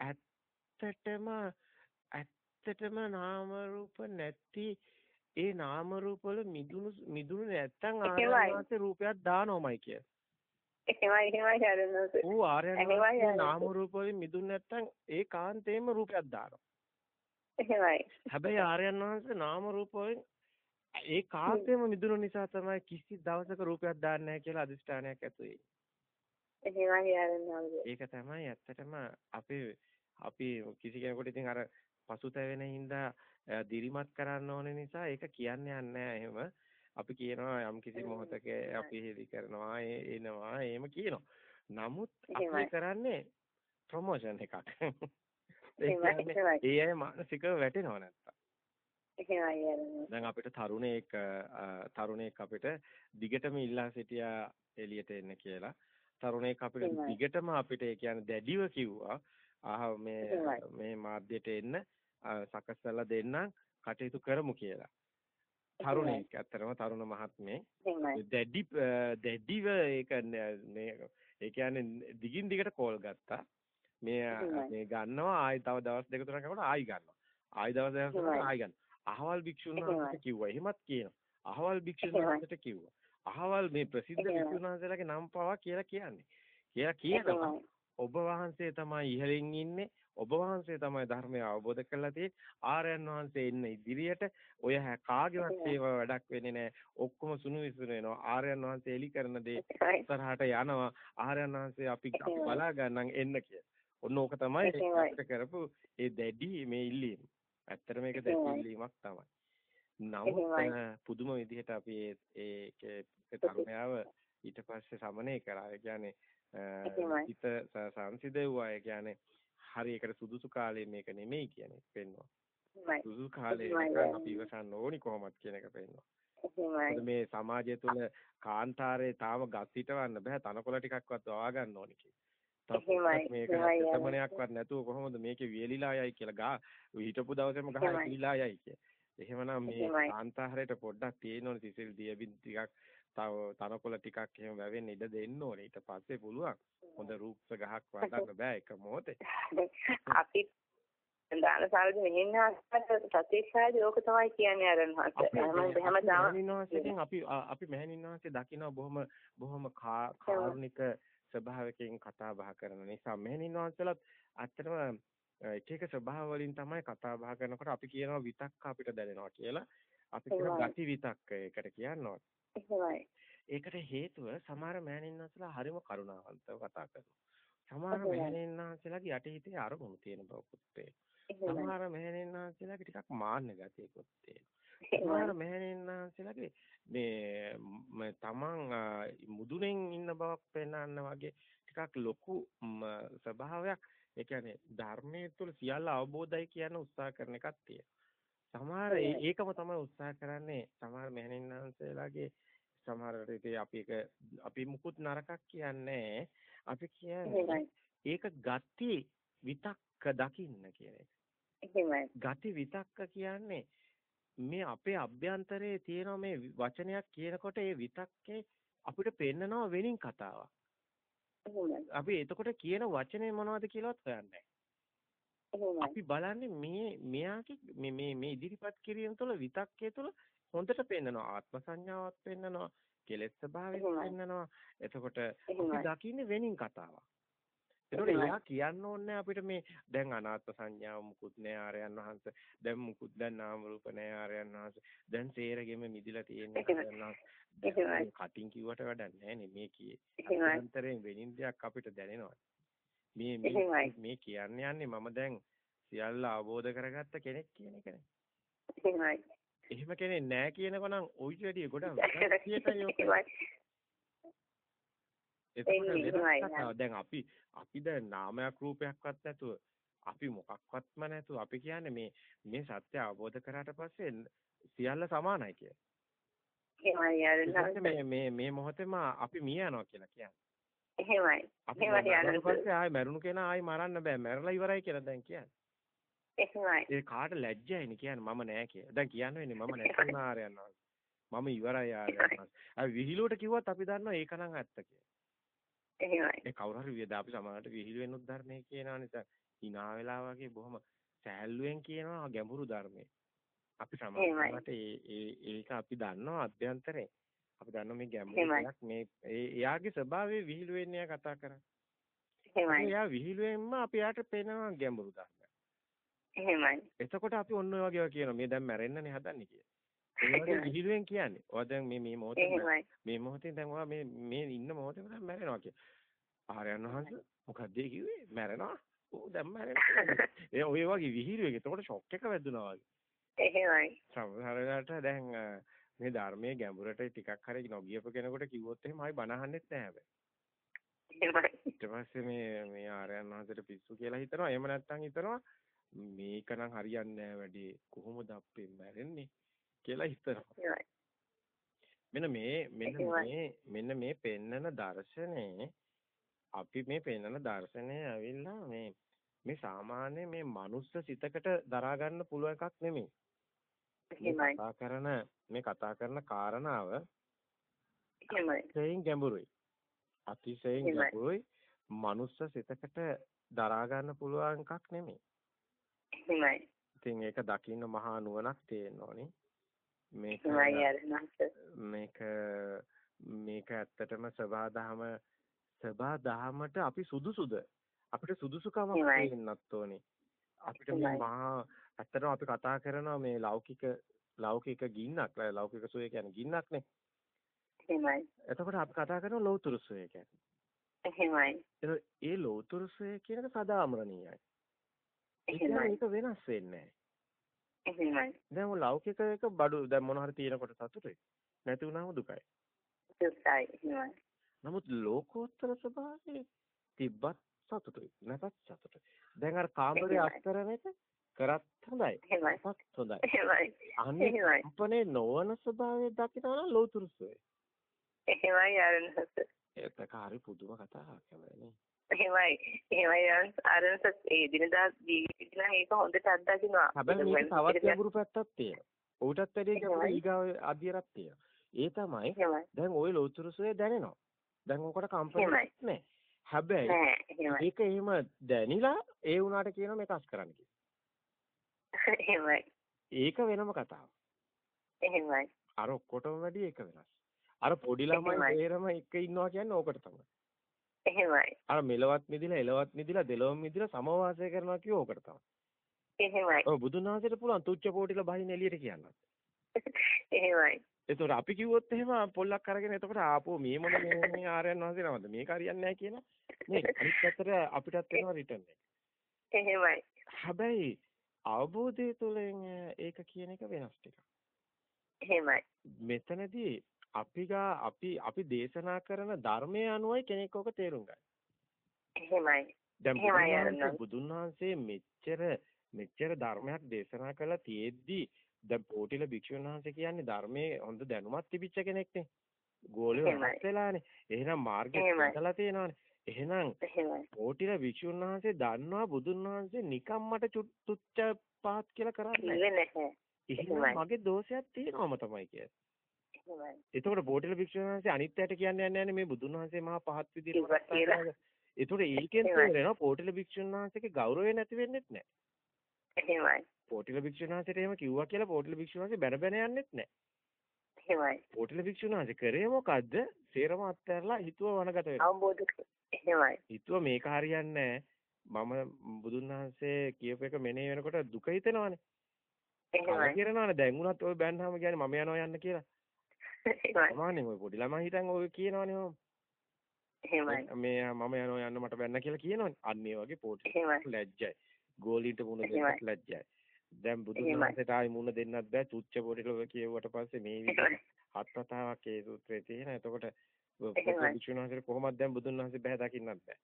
ඇත්තටම ඇත්තටම නාම රූප නැති ඒ නාම රූප වල මිදුණු මිදුණු නැත්තම් ආර්යයන් වහන්සේ රූපයක් දානවමයි කිය. එහෙමයි එහෙමයි හරිනස. ඌ වහන්සේ නාම රූප වලින් මිදුණු නැත්තම් ඒ කාන්තේම රූපයක් දානවා. එහෙමයි. හැබැයි ආර්යයන් වහන්සේ නාම රූප වලින් ඒ කාන්තේම මිදුණු නිසා තමයි කිසි දවසක රූපයක් දාන්නේ නැහැ කියලා අදිෂ්ඨානයක් ඇති වෙන්නේ. ඒක තමයි ඇත්තටම අපි අපි කිසි කෙනෙකුට ඉතින් අර පසුතැවෙන හින්දා දිරිමත් කරන්න ඕන නිසා ඒක කියන්නේ නැහැ එහෙම. අපි කියනවා යම් කිසි මොහොතක අපි හෙලි කරනවා එනවා එහෙම කියනවා. නමුත් අපි කරන්නේ ප්‍රොමෝෂන් එකක්. ඒ අය මානසිකව වැටෙනව නැත්තම්. දැන් අපිට තරුණයෙක් තරුණයෙක් අපිට දිගටම ඉල්ලා සිටියා එළියට එන්න කියලා. තරුණයෙක් අපිට දිගටම අපිට ඒ කියන්නේ දැඩිව කිව්වා ආහ මේ මේ මාධ්‍යයට එන්න සකස්සලා දෙන්නම් කටයුතු කරමු කියලා. තරුණයෙක් ඇත්තරම තරුණ මහත්මේ දැඩි දැඩිව ඒක මේ ඒ කියන්නේ දිගින් දිගට කෝල් ගත්තා. මේ මේ ගන්නවා ආයි තව දවස් දෙක තුනක් යනකොට ආයි ගන්නවා. ආයි දවස් දෙකක් ආයි ගන්නවා. අහවල් භික්ෂුන් වහන්සේට කිව්වා. එහෙමත් කියනවා. අහවල් භික්ෂුන් වහන්සේට කිව්වා. අහවල් මේ ප්‍රසිද්ධ භික්ෂුන් වහන්සේලාගේ නම් පවා කියලා කියන්නේ. කියලා කියනවා. ඔබ වහන්සේ තමයි ඉහළින් ඉන්නේ. ඔබ වහන්සේ තමයි ධර්මය අවබෝධ කරලා තියෙන්නේ. ආර්යයන් වහන්සේ ඉන්න ඉදිරියට ඔය කාගේවත් ඒව වැඩක් වෙන්නේ නැහැ. ඔක්කොම සුණු විසුණු වෙනවා. ආර්යයන් වහන්සේ එලි කරන දේ ඉස්සරහට යනවා. ආර්යයන් වහන්සේ අපි බලා ගන්නම් එන්න කියලා. ඔන්න ඕක තමයි අපිට කරපු ඒ දැඩි මේ ඉල්ලීම. ඇත්තට මේක දැඩි ඉල්ලීමක් තමයි. නමුත් පුදුම විදිහට අපි ඒ තරුණයාව ඊට පස්සේ සමනය කරා. ඒ කියන්නේ හිත සංසිඳෙව්වා. ඒ කියන්නේ හරි ඒකට සුදුසු කාලේ මේක නෙමෙයි කියන්නේ පෙන්වනවා. සුදුසු කාලේ අපි ඉවසන්න ඕනි කොහොමද කියන එක පෙන්වනවා. මේ සමාජය තුළ කාන්තාරේ තාම ගස් හිටවන්න බෑ තනකොළ ටිකක්වත් වවා ගන්න ඕනි කියලා. මේක සමනයක්වත් නැතුව කොහොමද මේකේ වියලිලා යයි කියලා ගා හිටපු දවසේම ගහ වියලිලා යයි කිය. එහෙමනම් මේ කාන්තාරයට පොඩ්ඩක් තියෙනෝනේ සිසිල් දියබින් ටිකක් තව තනකොළ ටිකක් එහෙම වැවෙන්න ඉඩ දෙන්න ඕනේ. ඊට පස්සේ පුළුවන්. හොඳ රූක්ෂ ගහක් වඩන්න බෑ එක මොහොතේ. අපි දාන සාලද මෙහෙන්න සත්‍යශාදී ඕක තමයි කියන්නේ අරන් හත්. හැමදාම අපි අපි මෙහෙණින් වහන්සේ දකින්න බොහොම බොහොම කාරුණික ස්වභාවයෙන් කතා බහ කරන නිසා මෙහෙණින් වහන්සේලාත් ඇත්තටම එක එක ස්වභාව වලින් තමයි කතා බහ කරනකොට අපි කියනවා විතක්ක අපිට දැනෙනවා කියලා. අපි කියන ගති විතක්කයකට කියනවා. එහෙමයි. ඒකට හේතුව සමහර මෑණින්නාන්සලා හරිම කරුණාවන්තව කතා කරනවා. සමහර මෑණින්නාන්සලාගේ යටිහිතේ අරමුණු තියෙන බවකුත් පේනවා. සමහර මෑණින්නාන්සලාගේ ටිකක් මාන්න ගතියකුත් තියෙනවා. සමහර මෑණින්නාන්සලාගේ මේ තමන් මුදුනෙන් ඉන්න බවක් පෙන්වන්න වගේ ටිකක් ලොකු ස්වභාවයක් ඒ කියන්නේ ධර්මයේ තුල සියල්ල අවබෝධයි කියන උත්සාහ කරන එකක් තියෙනවා. සමහර ඒකම තමයි උත්සාහ කරන්නේ සමහර මෑණින්නාන්සලාගේ සමහර විට අපි එක අපි මුකුත් නරකක් කියන්නේ අපි කියන්නේ ඒක ගති විතක්ක දකින්න කියන එක. ගති විතක්ක කියන්නේ මේ අපේ අභ්‍යන්තරයේ තියෙන මේ වචනයක් කියනකොට ඒ විතක්කේ අපිට පෙන්නනවා වෙනින් කතාවක්. අපි එතකොට කියන වචනේ මොනවද කියලාවත් හොයන්නේ අපි බලන්නේ මේ මෙයාගේ මේ මේ ඉදිරිපත් කිරීම තුළ විතක්කයේ තුළ හොඳට පෙන්නනවා ආත්ම සංඥාවක් පෙන්නනවා කෙලෙස් ස්වභාවයක් පෙන්නනවා. එතකොට අපි දකින්නේ වෙනින් කතාවක්. එතකොට එයා කියන්න ඕනේ අපිට මේ දැන් අනාත්ම සංඥාව මුකුත් නෑ ආරයන් වහන්සේ. දැන් මුකුත් දැන් නාම රූප නෑ ආරයන් වහන්සේ. දැන් තේරෙගෙම මිදිලා තියෙන්නේ කටින් කිව්වට වැඩක් නෑ නේ. මේ කියේ අන්තරයෙන් වෙනින් දෙයක් අපිට දැනෙනවා. මේ මේ මේ කියන්නේ යන්නේ මම දැන් සියල්ල අවබෝධ කරගත්ත කෙනෙක් කියන එකනේ. එහෙමයි එහෙම කෙනෙක් නැහැ කියනකො නම් ඔයිට වැඩිය ගොඩක් දැන් අපි අපි දැන් නාමයක් රූපයක්වත් නැතුව අපි මොකක්වත්ම නැතුව අපි කියන්නේ මේ මේ සත්‍ය අවබෝධ කරාට පස්සේ සියල්ල සමානයි කිය. මේ මේ මේ මොහොතේම අපි මිය යනවා කියලා කියන්නේ. එහෙමයි. එහෙමයි පස්සේ ආයි මරුණු කෙනා ආයි මරන්න බෑ. මැරලා ඉවරයි කියලා දැන් කියන්නේ. එහෙමයි. ඒ කාට ලැජ්ජයිනේ කියන්නේ මම නෑ කියලා. දැන් කියන්න වෙන්නේ මම නැතුණ ආරයන් මම ඉවරයි ආරයන් අය විහිළුවට කිව්වත් අපි දන්නවා ඒක නම් ඇත්ත කියලා. එහෙමයි. ඒ කවුරු හරි වියද අපි සමාජයට විහිළු වෙනුත් ධර්මයේ කියනවා නිසා hina වෙලා වගේ බොහොම සෑල්ලුවෙන් කියනවා ගැඹුරු ධර්මයේ. අපි සමාජයට ඒ ඒක අපි දන්නවා අභ්‍යන්තරේ. අපි දන්නවා මේ ගැඹුරක් මේ එයාගේ ස්වභාවය විහිළු වෙන්නේ කතා කරන්නේ. එහෙමයි. එයා විහිළුවෙන්ම අපි යාට පේනවා ගැඹුරු ධර්ම. එහෙමයි. එතකොට අපි ඔන්න ඔය වගේ කියනවා මේ දැන් මැරෙන්නනේ හදන්නේ කියලා. ඒ වගේ විහිළුවෙන් කියන්නේ. ඔය දැන් මේ මේ මොහොතේ මේ මොහොතේ දැන් ඔයා මේ මේ ඉන්න මොහොතේ දැන් මැරෙනවා කියලා. ආර්යයන් වහන්සේ මොකක්ද ඒ කිව්වේ? මැරෙනවා. ඕ දැන් මැරෙනවා. ඒ ඔය වගේ විහිළුවක. එතකොට ෂොක් එක වැදුනා වගේ. එහෙමයි. සමහරවිට දැන් මේ ධර්මයේ ගැඹුරට ටිකක් හරි නොගියපු කෙනෙකුට කිව්වොත් එහෙම ආයි බණ අහන්නෙත් නැහැ හැබැයි. ඊට පස්සේ මේ මේ ආර්යයන් වහන්සේට පිස්සු කියලා හිතනවා. එහෙම නැත්නම් හිතනවා මේක නම් හරියන්නේ නැහැ වැඩි කොහොමද අපේ මැරෙන්නේ කියලා හිතනවා. මෙන්න මේ මෙන්න මේ මෙන්න මේ පෙන්නන දර්ශනේ අපි මේ පෙන්නන දර්ශනේ ඇවිල්ලා මේ මේ සාමාන්‍ය මේ මනුස්ස සිතකට දරා ගන්න පුළුවන් එකක් නෙමෙයි. කතා කරන මේ කතා කරන කාරණාව අතිශයින් ගැඹුරුයි. අතිශයින් ගැඹුරුයි. මනුස්ස සිතකට දරා ගන්න පුළුවන් එකක් නෙමෙයි. එහෙමයි. ඉතින් ඒක දකින්න මහා නුවණක් තියෙන්න ඕනේ. මේක මේක මේක ඇත්තටම සබහාදහම සබහාදහමට අපි සුදුසුද? අපිට සුදුසුකමක් වෙන්නත් ඕනේ. අපිට මේ මහා ඇත්තටම අපි කතා කරනවා මේ ලෞකික ලෞකික ගින්නක්. ලෞකික සුවය කියන්නේ ගින්නක් නේ. එහෙමයි. එතකොට අපි කතා කරනවා ලෞතුරු සුවය කියන්නේ. එහෙමයි. ඒ ලෞතුරු සුවය කියන එක සදාමරණීයයි එහෙමයි ඒක වෙනස් වෙන්නේ එහෙමයි. දැන් ඔය ලෞකික එක බඩු දැන් මොන හරි තියෙනකොට සතුටුයි. නැති වුණාම දුකයි. දුකයි. එහෙමයි. නමුත් ලෝකෝත්තර ස්වභාවයේ තිබ්බත් සතුටුයි. නැතත් සතුටුයි. දැන් අර කාමරේ අස්තරන එක කරත් හොඳයි. එහෙමයි. හොඳයි. එහෙමයි. අන්නේ අපනේ නොවන ස්වභාවය දකිනවා නම් ලෝතුරුසුවේ. එහෙමයි ආරණහස. ඒක හරි පුදුම කතාවක් හැබැයි එහෙමයි. එහෙමයි අරන්ස ඒ දිනදා ජීවිතේ නම් ඒක හොඳට අත්දකින්නවා. හැබැයි මේක තවත් ගැඹුරු පැත්තක් තියෙනවා. ඌටත් වැඩිය ගැඹුරු ඊගාව අධියරක් තියෙනවා. ඒ තමයි දැන් ওই ලෝතුරුසුවේ දැනෙනවා. දැන් උකට කම්පන නැහැ. හැබැයි ඒක එහෙම දැනිලා ඒ වුණාට කියනවා මේක අස් කරන්න එහෙමයි. ඒක වෙනම කතාවක්. එහෙමයි. අර ඔක්කොටම වැඩි ඒක වෙනස්. අර පොඩි ළමයි තේරම එක ඉන්නවා කියන්නේ ඕකට තමයි එහෙමයි. අර මෙලවත් මිදිලා එලවත් මිදිලා දෙලොව මිදිලා සමවාසය කරනවා කියෝ ඕකට තමයි. එහෙමයි. ඔව් බුදුන් වහන්සේට පුළුවන් තුච්ච පොටිල බහින් එළියට කියන්නත්. එහෙමයි. ඒතකොට අපි කිව්වොත් එහෙම පොල්ලක් අරගෙන එතකොට ආපෝ මේ මොන මේ ආර්යයන් වහන්සේ නමද මේක හරියන්නේ නැහැ කියලා නේ අනිත් පැත්තට අපිටත් එනවා රිටර්න් එක. එහෙමයි. හැබැයි අවබෝධය තුළින් ඒක කියන එක වෙනස් ටිකක්. එහෙමයි. මෙතනදී අපි ගා අපි අපි දේශනා කරන ධර්මයේ අනුවයි කෙනෙක් ඔක තේරුම් ගන්න. එහෙමයි. දැන් බුදුන් වහන්සේ මෙච්චර මෙච්චර ධර්මයක් දේශනා කළා තියෙද්දි දැන් පොටිල භික්ෂුන් වහන්සේ කියන්නේ ධර්මයේ හොඳ දැනුමක් තිබිච්ච කෙනෙක්නේ. ගෝලිය වෙලානේ. එහෙනම් මාර්ගය හදලා තියෙනවානේ. එහෙනම් පොටිල භික්ෂුන් වහන්සේ දන්නවා බුදුන් වහන්සේ නිකම් මට තුච්ච පහත් කියලා කරන්නේ නැහැ. එහෙනම් මගේ දෝෂයක් තියෙනවම තමයි කියන්නේ. එතකොට බෝටිල භික්ෂුන් වහන්සේ අනිත්‍යයට කියන්නේ නැහැ මේ බුදුන් වහන්සේ මහා පහත් විදියට. ඒතකොට ඒකෙන් තේරෙනවා බෝටිල භික්ෂුන් වහන්සේගේ ගෞරවය නැති වෙන්නෙත් නැහැ. එහෙමයි. බෝටිල භික්ෂුන් වහන්සේට එහෙම කිව්වා කියලා බෝටිල භික්ෂුන් වහන්සේ බැන බැන යන්නෙත් නැහැ. එහෙමයි. බෝටිල භික්ෂුන් වහන්සේ කරේ මොකද්ද? සේරම අත්හැරලා හිතුව වනගත වෙනවා. අවබෝධ එහෙමයි. හිතුව මේක හරියන්නේ මම බුදුන් වහන්සේ කියප එක මෙනේ වෙනකොට දුක හිතෙනවානේ. එහෙමයි. කියනවානේ දැන් උනත් ඔය බැන්නාම කියන්නේ මම යනවා යන්න කියලා. සමානේ ඔය පොඩි ළමයි හිටන් ඔය කියනවනේ ඔය. එහෙමයි. මේ මම යනවා යන්න මට බැන්න කියලා කියනවනේ. අන්න ඒ වගේ පොඩි ලැජ්ජයි. ගෝලීට මුණ දෙන්නත් ලැජ්ජයි. දැන් බුදුන් වහන්සේට ආයි මුණ දෙන්නත් බෑ. තුච්ච පොඩි ලෝ කියුවට පස්සේ මේ විදිහට හත් වතාවක් ඒ සූත්‍රයේ තියෙන. එතකොට විසුණුහන්සේ කොහොමද දැන් බුදුන් වහන්සේ බෑ දකින්නත් බෑ.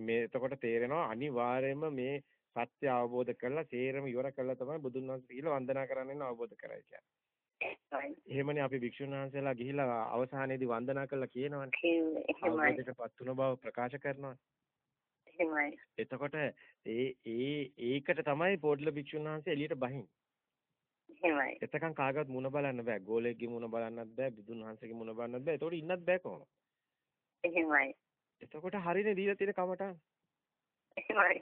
මේ එතකොට තේරෙනවා අනිවාර්යයෙන්ම මේ සත්‍ය අවබෝධ කරලා සේරම ඉවර කරලා තමයි බුදුන් වහන්සේ කියලා වන්දනා කරන්න අවබෝධ කරයි කියන්නේ. එහෙමනේ අපි භික්ෂුන් වහන්සේලා ගිහිලා අවසානයේදී වන්දනා කළා කියනවනේ. එහෙමයි. පත් වුණ බව ප්‍රකාශ කරනවා. එහෙමයි. එතකොට ඒ ඒ ඒකට තමයි පොඩ්ඩල භික්ෂුන් වහන්සේ එළියට බහින්. එහෙමයි. එතකන් කාගවත් මුණ බලන්න බෑ. ගෝලෙක්ගේ මුණ බලන්නත් බෑ. බුදුන් වහන්සේගේ මුණ බලන්නත් බෑ. ඒතකොට ඉන්නත් බෑ කොහොමද? එහෙමයි. එතකොට හරිනේ දීලා තියෙන කමටහන්. එහෙමයි.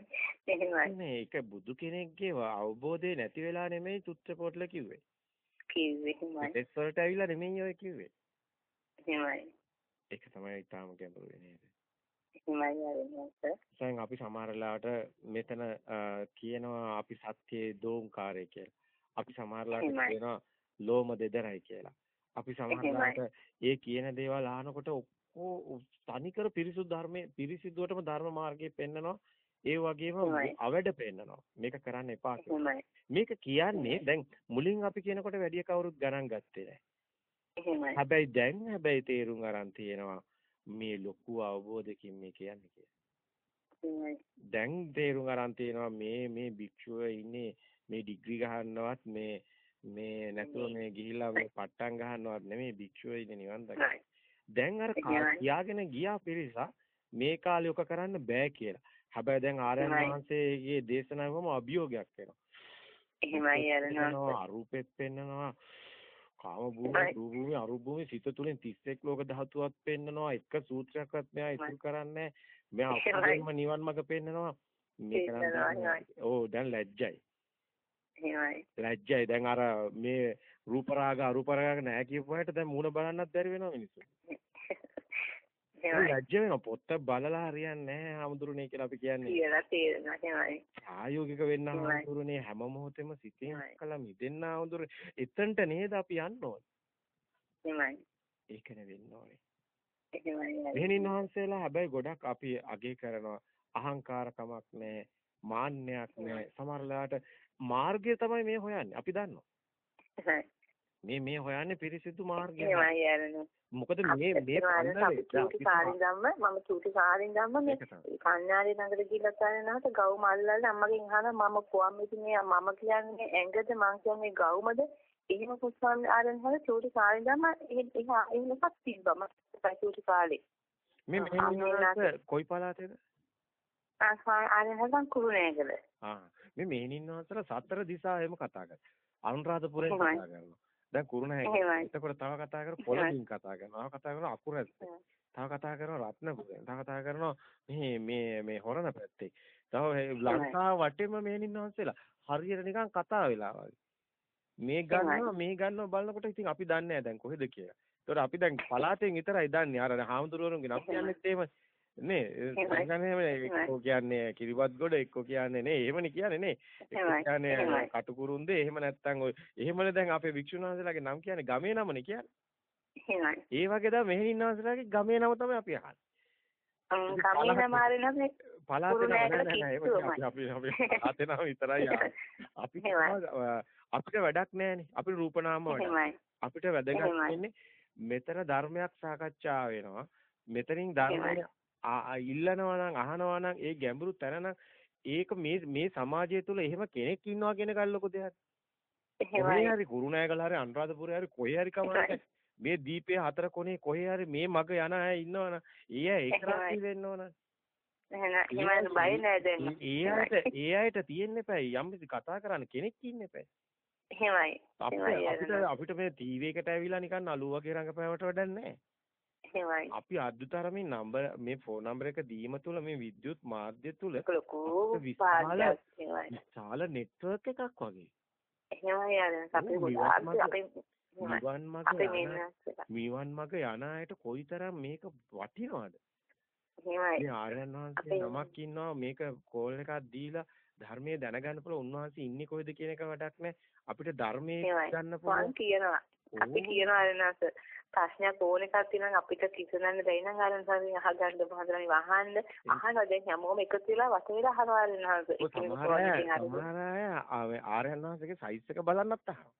එහෙමයි. ඒක බුදු කෙනෙක්ගේ අවබෝධය නැති වෙලා නෙමෙයි තුත්‍ර පොට්ල කිව්වේ. කිව්වේ එහෙමයි. ටෙස් වලට ඇවිල්ලා නෙමෙයි ඔය කිව්වේ. එහෙමයි. ඒක තමයි ඊටාම ගැඹුරු වෙන්නේ. එහෙමයි අපි සමහර වෙලාවට මෙතන කියනවා අපි සත්‍යයේ දෝංකාරය කියලා. අපි සමහර වෙලාවට කියනවා ලෝම දෙදරයි කියලා. අපි සමහර වෙලාවට ඒ කියන දේවල් අහනකොට ඔක්කො තනිකර පිරිසුදු ධර්මයේ පිරිසිදුවටම ධර්ම මාර්ගයේ පෙන්නනවා. ඒ වගේම අවැඩ පෙන්නනවා. මේක කරන්න එපා මේක කියන්නේ දැන් මුලින් අපි කියනකොට වැඩි කවුරුත් ගණන් ගත්තේ නැහැ. හැබැයි දැන් හැබැයි තේරුම් අරන් තියෙනවා මේ ලොකු අවබෝධකින් මේ කියන්නේ කියලා. දැන් තේරුම් අරන් තියෙනවා මේ මේ භික්ෂුව ඉන්නේ මේ ඩිග්‍රී ගහන්නවත් මේ මේ නැතුව මේ ගිහිල්ලා මේ පට්ටම් ගහන්නවත් නෙමෙයි භික්ෂුව ඉන්නේ නිවන්. දැන් අර කියාගෙන ගියා පිරිස මේ කාලේ ඔක කරන්න බෑ කියලා. හැබැයි දැන් ආර්යයන් වහන්සේගේ දේශනාවම අභියෝගයක් වෙනවා. එහෙමයි අරනවා. අරූපෙත් පෙන්නනවා. කාම භූමි, රූප භූමි, අරූප භූමි සිත තුළින් 31 ලෝක ධාතුවක් පෙන්නනවා. එක සූත්‍රයක්වත් මෙයා ඉතුරු කරන්නේ මෙයා ඔක්කොම නිවන් මඟ පෙන්නනවා. මේ කරන්නේ. ඕ දැන් ලැජ්ජයි. එහෙමයි. ලැජ්ජයි. දැන් අර මේ රූප රාග අරූප රාග නැහැ කියපුවාට දැන් මූණ බලන්නත් බැරි වෙනවා මිනිස්සු. එහෙමයි. ලැජ්ජ. පොත්ත බලලා හරියන්නේ නැහැ හාමුදුරනේ කියලා අපි කියන්නේ. කියලා තේරෙනවා. එහෙමයි. ආයෝගික වෙන්න හාමුදුරනේ හැම මොහොතෙම සිතින් කළා මිදෙන්න හාමුදුරනේ. එතනට නේද අපි යන්න ඕනේ. එහෙමයි. ඒකනේ වෙන්න ඕනේ. එහෙමයි. මෙහෙණින් වහන්සේලා හැබැයි ගොඩක් අපි අගේ කරනවා අහංකාරකමක් නැහැ මාන්නයක් නැහැ සමහරලාට මාර්ගය තමයි මේ හොයන්නේ අපි දන්නවා මේ මේ හොයන්නේ පිරිසිදු මාර්ගය මොකද මේ මේ චූටි ධම්ම මම චූටි කාරින් ධම්ම මේ කන්නාරි නගර ගිහිල්ලා තනනහට ගව් මල්ලල්ලා අම්මගෙන් අහනවා මම කොහොම ඉතින් මම කියන්නේ ඇඟද මං කියන්නේ ගව්මද? එහෙම පුස්වාමි ආරෙන්හල චූටි කාරින් ධම්ම එහෙම එහෙමපත් තිබ්බා. මම චූටි කාලේ. මේ මේ කොයි පළාතේද? ආනන්දන් කුරුණෑගල. ආ මේ මේනින් වහන්සේලා සතර දිසා එහෙම කතා කරා. අනුරාධපුරයෙන් කතා කරනවා. දැන් කුරුණෑගල. එතකොට තව කතා කරලා පොළොමින් කතා කරනවා. තව කතා කරනවා අකුරැස්ස. තව කතා කරනවා රත්නපුරෙන්. තව කතා කරනවා මේ මේ මේ හොරණ පැත්තේ. තව ලංකාව වටේම මේනින් වහන්සේලා හරියට නිකන් කතා වෙලා වගේ. මේ ගන්නවා මේ ගන්නවා බලනකොට ඉතින් අපි දන්නේ නැහැ දැන් කොහෙද කියලා. ඒතකොට අපි දැන් පලාතෙන් විතරයි දන්නේ. අර හාමුදුරුවරුන්ගේ නම් කියන්නේත් එහෙම නේ සංගණේ එක්කෝ කියන්නේ කිරිබත් ගොඩ එක්කෝ කියන්නේ නේ එහෙමනේ කියන්නේ නේ. කියන්නේ කටුකුරුන්ද එහෙම නැත්නම් ඔය එහෙමනේ දැන් අපේ වික්ෂුන් වහන්සේලාගේ නම් කියන්නේ ගමේ නමනේ කියන්නේ. ඒ වගේ තමයි මෙහෙණින් වහන්සේලාගේ ගමේ නම තමයි අපි අහන්නේ. ගමේ නම ආරෙනත් පලාතේ නම අපි අපි පලාතේ නම විතරයි අපි අපිට වැඩක් නැහැනේ අපිට රූපනාම වැඩක්. අපිට වැදගත් වෙන්නේ මෙතන ධර්මයක් සාකච්ඡා වෙනවා. මෙතනින් ධර්මය ඉල්ලනවා නම් අහනවා නම් ඒ ගැඹුරු තැන නම් ඒක මේ මේ සමාජය තුළ එහෙම කෙනෙක් ඉන්නවා කියන එක ලොකු දෙයක්. කොහේ හරි කුරුණෑගල හරි අනුරාධපුරේ හරි කොහේ හරි කමක් මේ දීපේ හතර කොනේ කොහේ හරි මේ මග යන අය ඉන්නවනම් ඒ අය ඒක රාශී වෙන්න ඕන. එහෙනම් බය නෑ දැන්. ඒ අයට ඒ අයට තියෙන්න එපයි යම් කතා කරන්න කෙනෙක් ඉන්න එපයි. එහෙමයි. අපිට අපිට මේ ටීවී එකට ඇවිල්ලා නිකන් අලුව වගේ රඟපෑමට වැඩක් නැහැ. එහෙමයි. අපි අද්දුතරමින් නම්බර මේ ෆෝන් නම්බර එක දීම තුළ මේ විද්‍යුත් මාධ්‍ය තුළ විශාල විශාල නෙට්වර්ක් එකක් වගේ. එහෙමයි මිවන් මග යන අයට කොයිතරම් මේක වටිනවද? එහෙමයි. මේ ආර්යයන් වහන්සේ නමක් ඉන්නවා මේක කෝල් එකක් දීලා ධර්මයේ දැනගන්න පුළුවන් උන්වහන්සේ ඉන්නේ කොහෙද කියන එක වැඩක් නැහැ. අපිට ධර්මයේ ගන්න පුළුවන්. කියනවා. අපි කියනවා අරනස ප්‍රශ්නයක් ඕන එකක් තියෙනවා අපිට කිසිදන්න බැරි නම් අර සමහරවිට අහගන්න හදනනි වහන්න. අහනවා දැන් හැමෝම එකතු වෙලා වෙලා අහනවා සමහර අය ආර්යයන් වහන්සේගේ සයිස් එක බලන්නත් අහනවා.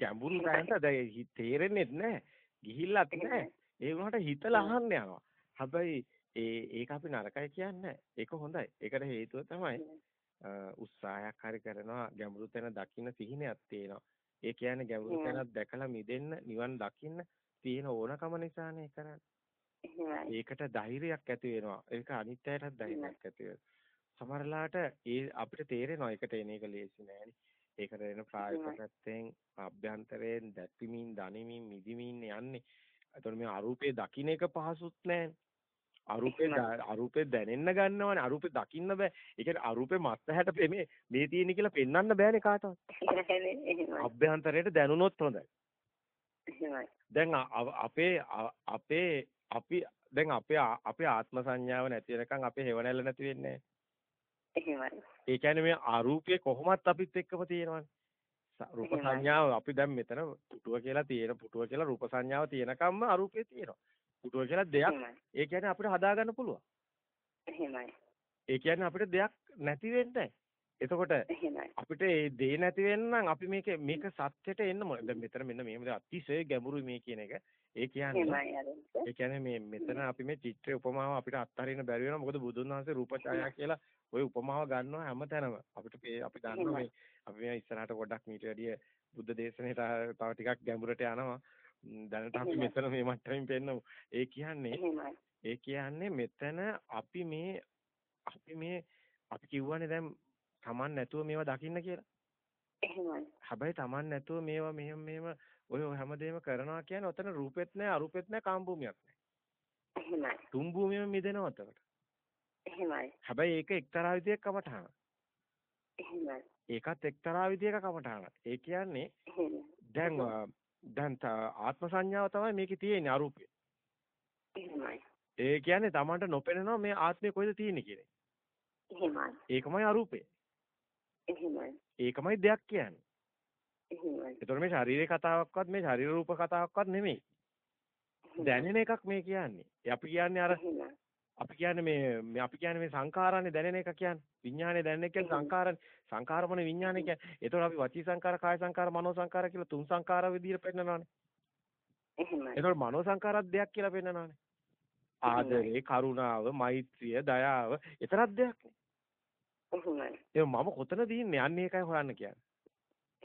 ගැඹුරු තැනට දැන් තේරෙන්නේ නැහැ ගිහිල්ලත් නැහැ ඒ වුණාට හිතලා අහන්න යනවා. හැබැයි ඒ ඒක අපි නරකයි කියන්නේ. ඒක හොඳයි. ඒකට හේතුව තමයි උත්සාහයක් හරි කරනවා. ගැඹුරු තැන දකින්න සිහිනයක් තියෙනවා. ඒ කියන්නේ ගැඹුරු තැනක් දැකලා මිදෙන්න නිවන් දකින්න තියෙන ඕනකම නිසානේ කරන්නේ. ඒකට ධෛර්යයක් ඇති වෙනවා. ඒක අනිත්‍යයටත් ධෛර්යයක් ඇති. සමහරලාට ඒ අපිට තේරෙනවා ඒකට එන එක ලේසි නෑනේ. ඒකට එන ප්‍රායෝගික පැත්තෙන් අභ්‍යන්තරයෙන් දැක්වීමින් දනිමින් මිදිමින් යන්නේ. එතකොට මේ අරූපේ දකින්න එක පහසුත් නෑනේ. අරූපේ අරූපේ දැනෙන්න ගන්නවනේ අරූපේ දකින්න බෑ. ඒ කියන්නේ අරූපේ මත්හැට මේ මේ තියෙන කියලා පෙන්වන්න බෑනේ කාටවත්. අභ්‍යන්තරයට දැනුනොත් හොඳයි. එහෙමයි. දැන් අපේ අපේ අපි දැන් අපේ අපේ ආත්ම සංඥාව නැති වෙනකන් අපේ හේවණැල්ල නැති වෙන්නේ එහෙමයි. ඒ කියන්නේ මේ අරූපයේ කොහොමත් අපිත් එක්කම තියෙනවානේ. රූප සංඥාව අපි දැන් මෙතන පුටුව කියලා තියෙන පුටුව කියලා රූප සංඥාව තියෙනකම්ම අරූපේ තියෙනවා. පුටුව කියලා දෙයක් ඒ කියන්නේ අපිට හදාගන්න පුළුවන්. එහෙමයි. ඒ කියන්නේ අපිට දෙයක් නැති වෙන්නේ එතකොට අපිට ඒ දේ නැති වෙන්න නම් අපි මේක මේක සත්‍යයට එන්න ඕනේ. දැන් මෙතන මෙන්න මේ අතිශය ගැඹුරුයි මේ කියන එක. ඒ කියන්නේ ඒ කියන්නේ මේ මෙතන අපි මේ චිත්‍රයේ උපමාව අපිට අත්හරින්න බැරි වෙනවා. මොකද බුදුන් වහන්සේ රූප ඡායා කියලා ওই උපමාව ගන්නවා හැමතැනම. අපිට අපි දන්නවා මේ අපි මේ ඉස්සරහට පොඩ්ඩක් මීට වැඩිය බුද්ධ දේශනෙට තව ටිකක් ගැඹුරට යනවා. දැනට අපි මෙතන මේ මට්ටමින් පෙන්නමු. ඒ කියන්නේ ඒ කියන්නේ මෙතන අපි මේ අපි මේ අපි කිව්වනේ දැන් Taman නැතුව මේවා දකින්න කියලා. එහෙමයි. හැබැයි Taman නැතුව මේවා මෙහෙම මෙහෙම ඔය හැමදේම කරනවා කියන්නේ ඔතන රූපෙත් නැහැ අරූපෙත් නැහැ කාම භූමියක් නැහැ. එහෙමයි. තුන් භූමියම මිදෙනවා ඔතකට. එහෙමයි. හැබැයි ඒක එක්තරා විදිහක කමටහන. එහෙමයි. ඒකත් එක්තරා විදියක කමඨාන. ඒ කියන්නේ දැන් දැන් ආත්ම සංඥාව තමයි මේකේ තියෙන්නේ අරූපේ. ඒ කියන්නේ Tamanට නොපෙනෙනවා මේ ආත්මය කොහෙද තියෙන්නේ කියන්නේ. එහෙමයි. ඒකමයි අරූපේ. එහෙමයි. ඒකමයි දෙයක් කියන්නේ. එහෙමයි. ඒතකොට මේ ශාරීරික කතාවක්වත් මේ ශරීර රූප කතාවක්වත් නෙමෙයි. දැනෙන එකක් මේ කියන්නේ. අපි කියන්නේ අර අපි කියන්නේ මේ අපි කියන්නේ මේ සංඛාරානේ දැනෙන එක කියන්නේ. විඥානේ දැනෙන එක කියන්නේ සංඛාරනේ. සංඛාරමනේ විඥානේ කියන්නේ. ඒතකොට අපි වචී සංඛාර, කාය සංඛාර, මනෝ සංඛාර කියලා තුන් සංඛාර විදිහට පෙන්නනවානේ. එහෙමයි. ඒතකොට මනෝ සංඛාරත් දෙයක් කියලා පෙන්නනවානේ. ආදරේ, කරුණාව, මෛත්‍රිය, දයාව, ඒතරක් දෙයක් නේ. එහෙමයි. ඒ මම කොතනද ඉන්නේ? අන්න ඒකයි හොයන්න කියන්නේ.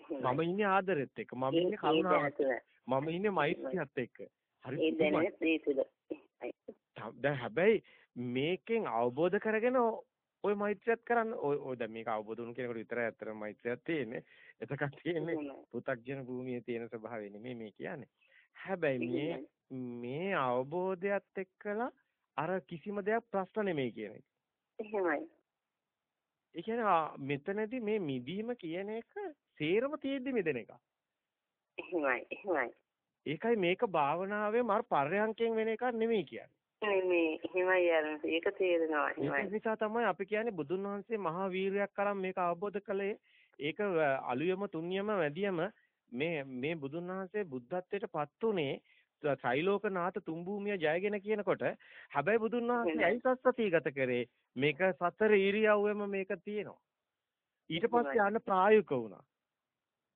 මම ඉන්නේ ආදරෙත් එක්ක. මම ඉන්නේ කරුණාවත් එක්ක. මම ඉන්නේ මෛත්‍රියත් එක්ක. හරි. දැන් හැබැයි මේකෙන් අවබෝධ කරගෙන ඔය මෛත්‍රියත් කරන්න ඔය ඔය දැන් මේක අවබෝධ වුණු කෙනෙකුට විතරයි අත්‍තරම මෛත්‍රියක් තියෙන්නේ. එතකක් තියෙන්නේ පු탁ජන භූමියේ තියෙන ස්වභාවය නෙමෙයි මේ කියන්නේ. හැබැයි මේ මේ අවබෝධයත් එක්කලා අර කිසිම දෙයක් ප්‍රශ්න නෙමෙයි කියන එක. එහෙමයි. ඒ කියන්නේ මෙතනදී මේ මිදීම කියන එක සේරම තියෙද්දි මිදෙන එක. එහෙමයි. එහෙමයි. ඒකයි මේක භාවනාවේ මාර පර්යංකයෙන් වෙන එකක් නෙමෙයි කියන්නේ. නෙමෙයි එහෙමයි යන ඒක තේරෙනවා එහෙමයි ඒක නිසා තමයි අපි කියන්නේ බුදුන් වහන්සේ මහා වීරයක් කරන් මේක අවබෝධ කළේ ඒක අලුයම තුන්යම වැඩියම මේ මේ බුදුන් වහන්සේ බුද්ධත්වයට පත් උනේ ත්‍රිලෝකනාථ තුන් භූමිය ජයගෙන කියනකොට හැබැයි බුදුන් වහන්සේ ඇයි සස්සතිගත කරේ මේක සතර ඉරියව්වෙම මේක තියෙනවා. ඊට පස්සේ යන්න ප්‍රායෝගික වුණා.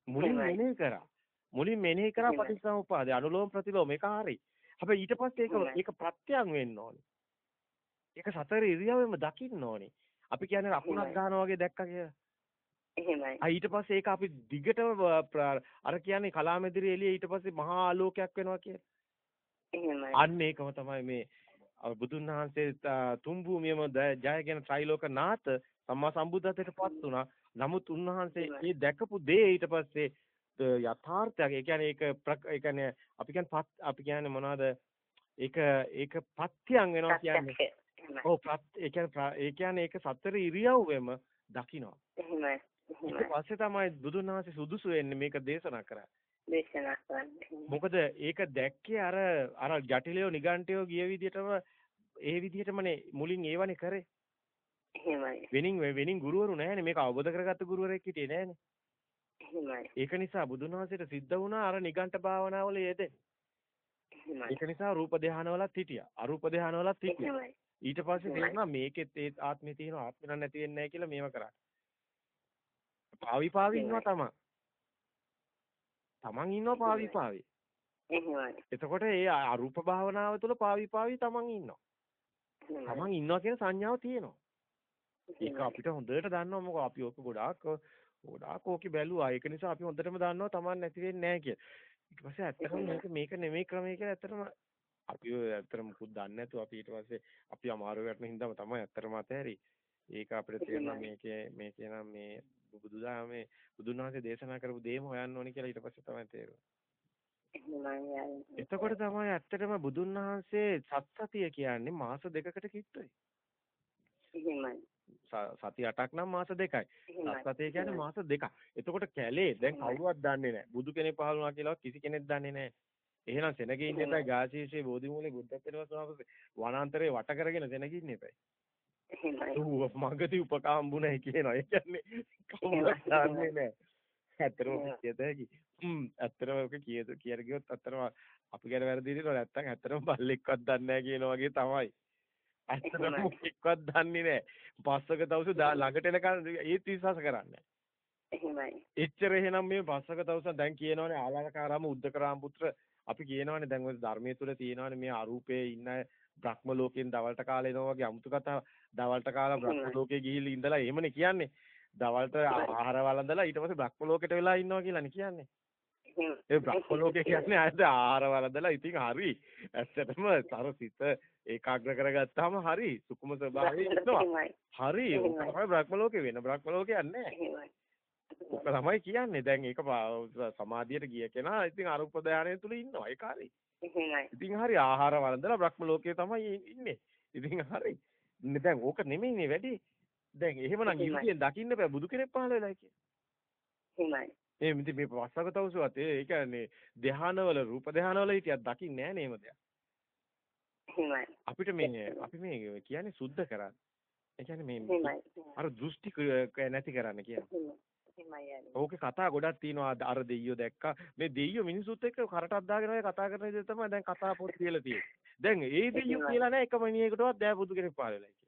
මුලින් මෙනෙහි කරා. මුලින් මෙනෙහි කරා පටිච්චසමුපාදේ අනුලෝම ප්‍රතිලෝම. මේක හරි. හැබැයි ඊට පස්සේ ඒක ඒක ප්‍රත්‍යයන් වෙන්න ඕනේ. ඒක සතර ඉරියව්වෙම දකින්න ඕනේ. අපි කියන්නේ අකුණක් ගන්නවා වගේ දැක්කා කියලා. එහෙමයි. ආ ඊට පස්සේ ඒක අපි දිගටම අර කියන්නේ කලාමෙදිරි එළිය ඊට පස්සේ මහා ආලෝකයක් වෙනවා කියලා. අන්න ඒකම තමයි මේ බුදුන් වහන්සේ තුන් භූමියම ජයගෙන ත්‍රිලෝක නාත සම්මා සම්බුද්ධත්වයට පත් වුණා. නමුත් උන්වහන්සේ මේ දැකපු දේ ඊට පස්සේ යථාර්ථයක්. ඒ කියන්නේ ඒක ඒ කියන්නේ අපි කියන්නේ අපි කියන්නේ මොනවද? ඒක ඒක පත්‍යං වෙනවා කියන්නේ. ඔව් ඒ කියන්නේ ඒ කියන්නේ ඒක සතර ඉරියව්වෙම දකින්නවා. එහෙමයි. ඊට පස්සේ තමයි බුදුන් වහන්සේ සුදුසු වෙන්නේ මේක දේශනා කරා. දේශනා කරන්නේ. මොකද ඒක දැක්කේ අර අර ජටිලයෝ නිගණ්ඨයෝ ගිය විදිහටම ඒ විදිහටමනේ මුලින් ඒවනේ කරේ. එහෙමයි. වෙනින් වෙනින් ගුරුවරු නැහැනේ මේක අවබෝධ කරගත්ත ගුරුවරයෙක් හිටියේ නැහැනේ. එහෙමයි. ඒක නිසා බුදුන් වහන්සේට සිද්ධ වුණා අර නිගණ්ඨ භාවනාවල යෙදෙන්න. එහෙමයි. ඒක නිසා රූප ධානවලත් හිටියා. අරූප ධානවලත් හිටියා. ඊට පස්සේ තේරුණා මේකෙත් ඒ ආත්මේ තියෙන ආත්මෙ නැති වෙන්නේ නැහැ කියලා මේව කරා. පාවි පාවි ඉන්නවා තමන්. තමන් ඉන්නවා පාවි පාවි. එහෙමයි. එතකොට ඒ අරූප භාවනාව තුළ පාවි පාවි තමන් ඉන්නවා. තමන් ඉන්නවා කියන සංඥාව තියෙනවා. ඒක අපිට හොඳට දන්නවා මොකද අපි ඔක ගොඩාක් ගොඩාක් ඕකේ බැලුවා. ඒක නිසා අපි හොඳටම දන්නවා Taman නැති වෙන්නේ නැහැ කියලා. ඊට පස්සේ ඇත්තටම මේක මේක නෙමෙයි ක්‍රමය කියලා ඇත්තටම අපි ඇත්තටම මුකුත් දන්නේ නැතුව අපි ඊට පස්සේ අපි අමාරු වැටෙන හින්දාම තමයි ඇත්තටම අතහැරි. ඒක අපිට තේරෙනවා මේකේ මේකේ නම් මේ බුදුදහමේ බුදුන් වහන්සේ දේශනා කරපු දේම හොයන්න ඕනේ කියලා ඊට පස්සේ තමයි තේරුනේ. එතකොට තමයි ඇත්තටම බුදුන් වහන්සේ සත්සතිය කියන්නේ මාස දෙකකට කිට්ටුයි. සති 8ක් නම් මාස දෙකයි. සත්සතිය කියන්නේ මාස දෙකක්. එතකොට කැලේ දැන් කවුරුවත් දන්නේ නැහැ. බුදු කෙනෙක් පහළ වුණා කියලා කිසි කෙනෙක් දන්නේ නැහැ. එහෙනම් සෙනගේ ඉන්න එපා ගාශීෂේ බෝධිමූලේ බුද්ධත්වයට වස්වාපසේ වනාන්තරේ වට කරගෙන සෙනගේ ඉන්න එපා. එහෙමයි. මගදී උපකාම්බුණයි කියනවා. ඒ කියන්නේ කවුරුත් දන්නේ නැහැ. ඇත්තටම කියත හැකි. හ්ම් ඇත්තටම ඔක කියද කියලා ගියොත් ඇත්තටම අපි ගැන වැරදි දිනනවා නැත්තම් ඇත්තටම බල්ලෙක්වත් දන්නේ නැහැ කියන වගේ තමයි. ඇත්තටම මොකෙක්වත් දන්නේ නැහැ. පස්සක තවුස ළඟට එනකන් ඒත් විශ්වාස කරන්නේ එහෙමයි. එච්චර එහෙනම් මේ පස්සක තවුස දැන් කියනවනේ ආලංකාරාම උද්දකරාම පුත්‍ර අපි කියනවනේ දැන් ඔය ධර්මයේ තුල තියෙනවනේ මේ අරූපයේ ඉන්න බ්‍රහ්ම ලෝකෙන් දවල්ට කාලා එනවා වගේ අමුතු කතා දවල්ට කාලා බ්‍රහ්ම ලෝකේ ගිහිල්ලා ඉඳලා එහෙමනේ කියන්නේ. දවල්ට ආහාර වළඳලා ඊට පස්සේ බ්‍රහ්ම ලෝකෙට වෙලා ඉන්නවා කියලානේ කියන්නේ. ඒ බ්‍රහ්ම ලෝකේ කියන්නේ ආයත ආහාර වළඳලා ඉතින් හරි. ඇත්තටම තර සිත ඒකාග්‍ර කරගත්තාම හරි. සුකුම ස්වභාවයෙන් ඉන්නවා. හරි. ඒක තමයි බ්‍රහ්ම ලෝකේ වෙන. බ්‍රහ්ම ලෝකයක් නැහැ. ඔක තමයි කියන්නේ. දැන් ඒක සමාධියට ගිය කෙනා ඉතින් අරුප ධානය තුල ඉන්නවා. ඒක හරි. ඉතින් හරි ආහාර වළඳලා බ්‍රහ්ම ලෝකයේ තමයි ඉන්නේ. ඉතින් හරි. දැන් ඕක නෙමෙයිනේ වැඩි. දැන් එහෙමනම් ඉන්දියෙන් දකින්න බෑ බුදු කෙනෙක් පහළ වෙලා කියන්නේ. එහෙමයි. මේ ඉතින් මේ වස්සක තවුසුවත් ඒ කියන්නේ ධානවල රූප ධානවල හිටියක් දකින්නේ නැහැ නේම දෙයක්. එහෙමයි. අපිට මේ අපි මේ කියන්නේ සුද්ධ කරන්නේ. ඒ කියන්නේ මේ අර දෘෂ්ටි නැති කරන්න කියන්නේ. ඕකේ කතා ගොඩක් තියෙනවා අර දෙයියෝ දැක්කා මේ දෙයියෝ මිනිසුත් එක්ක කරටක් දාගෙන ඔය කතා කරන විදිහ තමයි දැන් කතා පොත් කියලා තියෙන්නේ. දැන් ඒ දෙයියෝ කියලා නෑ එක මිනිහෙකුටවත් දැන් බුදු කෙනෙක් පහළ වෙලා ඉන්නේ.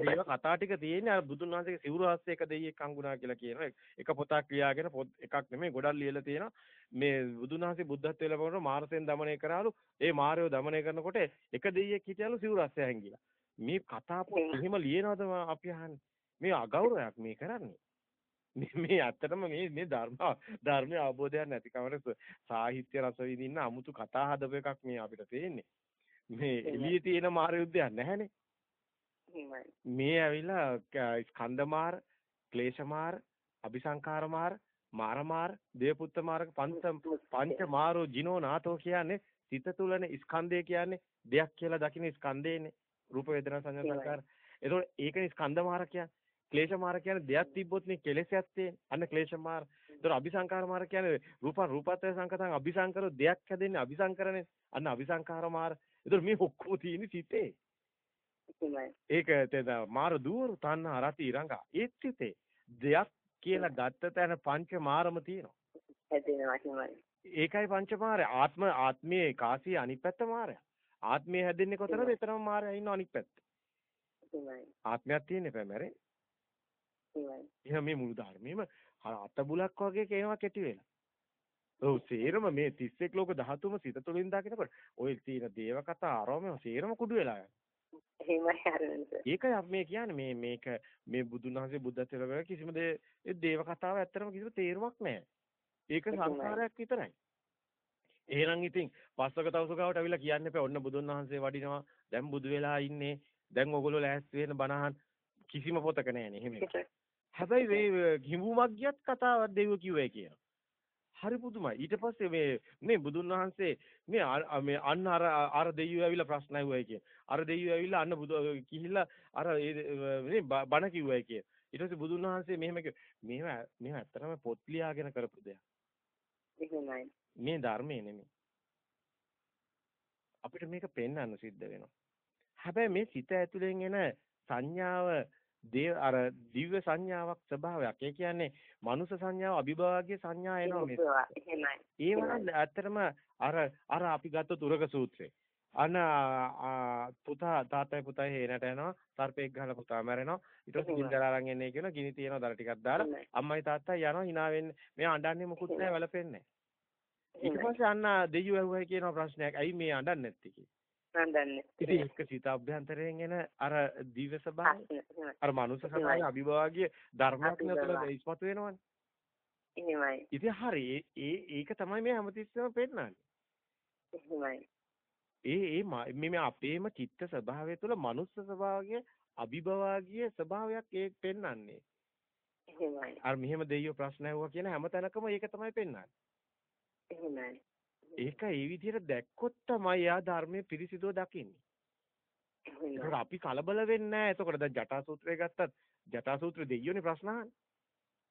දේව කතා ටික තියෙන්නේ අර බුදුන් වහන්සේගේ සිවුරු හස්සේ එක දෙයියෙක් හංගුණා කියලා කියනවා. එක පොතක් ලියාගෙන පොත් එකක් නෙමෙයි ගොඩක් ලියලා තියෙනවා. මේ බුදුන් වහන්සේ බුද්ධත්වයට ලැබුණාට මාර්සෙන් දමනය කරාලු. ඒ මාර්යව දමනය කරනකොට එක දෙයියෙක් හිටියලු සිවුරු හස්සේ හැංගිලා. මේ කතා පොත් එහෙම ලියනවද අපි අහන්නේ? මේ අගෞරවයක් මේ කරන්නේ. මේ මේ ඇත්තටම මේ මේ ධර්ම ධර්මයේ අවබෝධයක් නැතිකමන සාහිත්‍ය රස විඳින්න 아무තු කතා හදපු එකක් මේ අපිට තේින්නේ. මේ එළියේ තියෙන මාර යුද්ධයක් නැහැනේ. මේ ඇවිල්ලා ස්කන්ධ මාර, ක්ලේශ මාර, අபிසංකාර මාර, මාර මාර, දේපුත්ත මාරක පංච පංච මාරෝ ජිනෝ නාතෝ කියන්නේ සිත තුලනේ ස්කන්ධය කියන්නේ දෙයක් කියලා දකින්න ස්කන්ධේනේ. රූප වේදනා සංඥා සංකාර. ඒතකොට ඒකනේ ස්කන්ධ මාර කියන්නේ. ක්ලේශ මාර කියන්නේ දෙයක් තිබ්බොත් නේ කෙලෙසයක් තියෙන්නේ. අන්න ක්ලේශ මාර. ඒතර අபிසංකාර මාර කියන්නේ රූපන් රූපත්‍ය සංකතං අபிසංකර දෙයක් හැදෙන්නේ අபிසංකරනේ. අන්න අபிසංකාර මාර. ඒතර මේ ඔක්කොම තියෙන්නේ සිතේ. ඒක තේද මාර දුවරු තන්න අරති ඉරංගා. ඒත් සිතේ. දෙයක් කියලා ගත්ත තැන පංච මාරම තියෙනවා. ඒකයි පංච මාරය. ආත්ම ආත්මයේ කාසිය අනිත් පැත්ත මාරය. ආත්මය හැදෙන්නේ කොතනද? එතරම් මාරය ඉන්න අනිත් පැත්ත. ආත්මයක් තියෙන්නේ පැමරේ. එහෙනම් මේ මුළු ධර්මයේම අතබුලක් වගේ කේනවා කෙටි වෙලා. ඔව් සේරම මේ 31 ලෝක ධාතුම සිත තුළින් දකිනකොට ඔය තියෙන දේව කතා ආරෝමම සේරම කුඩු වෙලා යනවා. එහෙමයි හරියට. ඒකයි අපි මේ කියන්නේ මේ මේක මේ බුදුන් වහන්සේ බුද්ධත්වයට ලැබෙන කිසිම දේ දේව කතාව ඇත්තටම කිසිම තේරුමක් නැහැ. ඒක සංස්කාරයක් විතරයි. එහෙනම් ඉතින් පස්සක තවුස ගාවට අවිලා කියන්න එපා. ඔන්න බුදුන් වහන්සේ වඩිනවා. දැන් බුදු වෙලා ඉන්නේ. දැන් ඔයගොල්ලෝ ලෑස්ති වෙන බණහන් කිසිම පොතක නැහැනේ. එහෙම. හැබැයි මේ හිඹුමක් ගියත් කතාවක් දෙවියෝ කිව්වයි කියනවා. හරි පුදුමයි. ඊට පස්සේ මේ මේ බුදුන් වහන්සේ මේ මේ අන්න අර අර දෙයියෝ ඇවිල්ලා ප්‍රශ්න අහුවයි කිය. අර දෙයියෝ ඇවිල්ලා අන්න බුදු කිහිල්ලා අර මේ බණ කිව්වයි කිය. ඊට පස්සේ බුදුන් වහන්සේ මෙහෙම කිව්වා. මේව මේව ඇත්තටම පොත් ලියාගෙන කරපු දෙයක්. එහෙමයි. මේ ධර්මයේ නෙමෙයි. අපිට මේක පෙන්වන්න සිද්ධ වෙනවා. හැබැයි මේ සිත ඇතුලෙන් එන සංඥාව දේව අර දිව්‍ය සංඥාවක් ස්වභාවයක්. ඒ කියන්නේ මනුෂ්‍ය සංඥාව අභිභාග්‍ය සංඥා එනවා මේ. ඒ වුණත් ඇත්තටම අර අර අපි ගත්ත තුරක සූත්‍රේ. අන පුතා තාත්තයි පුතයි හේනට යනවා සර්පෙක් ගහලා පුතා මැරෙනවා. ඊට පස්සේ ගින්දර අරන් එන්නේ කියනවා ගිනි තියනවා දර ටිකක් දාලා. අම්මයි තාත්තයි යනවා hina වෙන්නේ. මේ අඬන්නේ මොකුත් නැහැ වැළපෙන්නේ ඊට පස්සේ අන්න දෙයියෝ ඇහුවයි කියන ප්‍රශ්නයක්. ඇයි මේ අඬන්නේ නැත්තේ කියලා මම දන්නේ. ඉතින් ඒක සිත අභ්‍යන්තරයෙන් එන අර දිව්‍ය ස්වභාවය අර මනුස්ස ස්වභාවයේ අභිභාගයේ ධර්මයක් නතර ඉස්මතු වෙනවනේ. එහෙමයි. ඉතින් හරි ඒ ඒක තමයි මේ හැමතිස්සෙම පෙන්නන්නේ. එහෙමයි. ඒ ඒ මේ අපේම චිත්ත ස්වභාවය තුළ මනුස්ස ස්වභාවයේ අභිභවාගීය ස්වභාවයක් ඒ පෙන්වන්නේ. එහෙමයි. අර මෙහෙම දෙයියෝ ප්‍රශ්න ඇහුවා කියන හැම තැනකම ඒක තමයි පෙන්වන්නේ. එහෙමයි. ඒක ඒ විදිහට දැක්කොත් තමයි යා ධර්මයේ පිරිසිදුව දකින්නේ. ඒකට අපි කලබල වෙන්නේ නැහැ. එතකොට දැන් ජටා සූත්‍රය ගත්තත් ජටා සූත්‍රය දෙයියෝනේ ප්‍රශ්න අහන්නේ.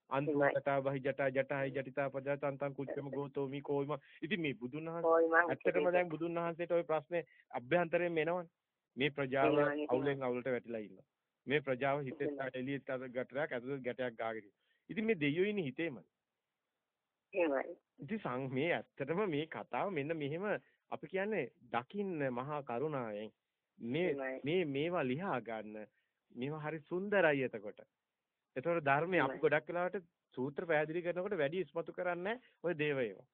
අන්තෝකතා බහි ජටා ජටායි ජටිතා පජාතන්තං කුච්චම ගෝතෝ මි කෝයිම. ඉතින් මේ බුදුන් වහන්සේ ඇත්තටම දැන් බුදුන් වහන්සේට ওই ප්‍රශ්නේ අභ්‍යන්තරයෙන් එනවනේ. මේ ප්‍රජාව අවුලෙන් අවුලට වැටිලා ඉන්නවා. මේ ප්‍රජාව හිතෙත් එළියට ගැටයක් ඇතුළත ගැටයක් ගාගෙන. ඉතින් මේ දෙයියෝ ඉන්නේ හිතේමයි. එහෙමයි. ඉතින් සං මේ ඇත්තටම මේ කතාව මෙන්න මෙහෙම අපි කියන්නේ දකින්න මහා කරුණාවෙන් මේ මේ මේවා ලියා ගන්න මේවා හරි සුන්දරයි එතකොට. එතකොට ධර්මයේ අපි ගොඩක් වෙලාවට සූත්‍ර පැහැදිලි කරනකොට වැඩි ඉස්මතු කරන්නේ ඔය දේව ඒවා.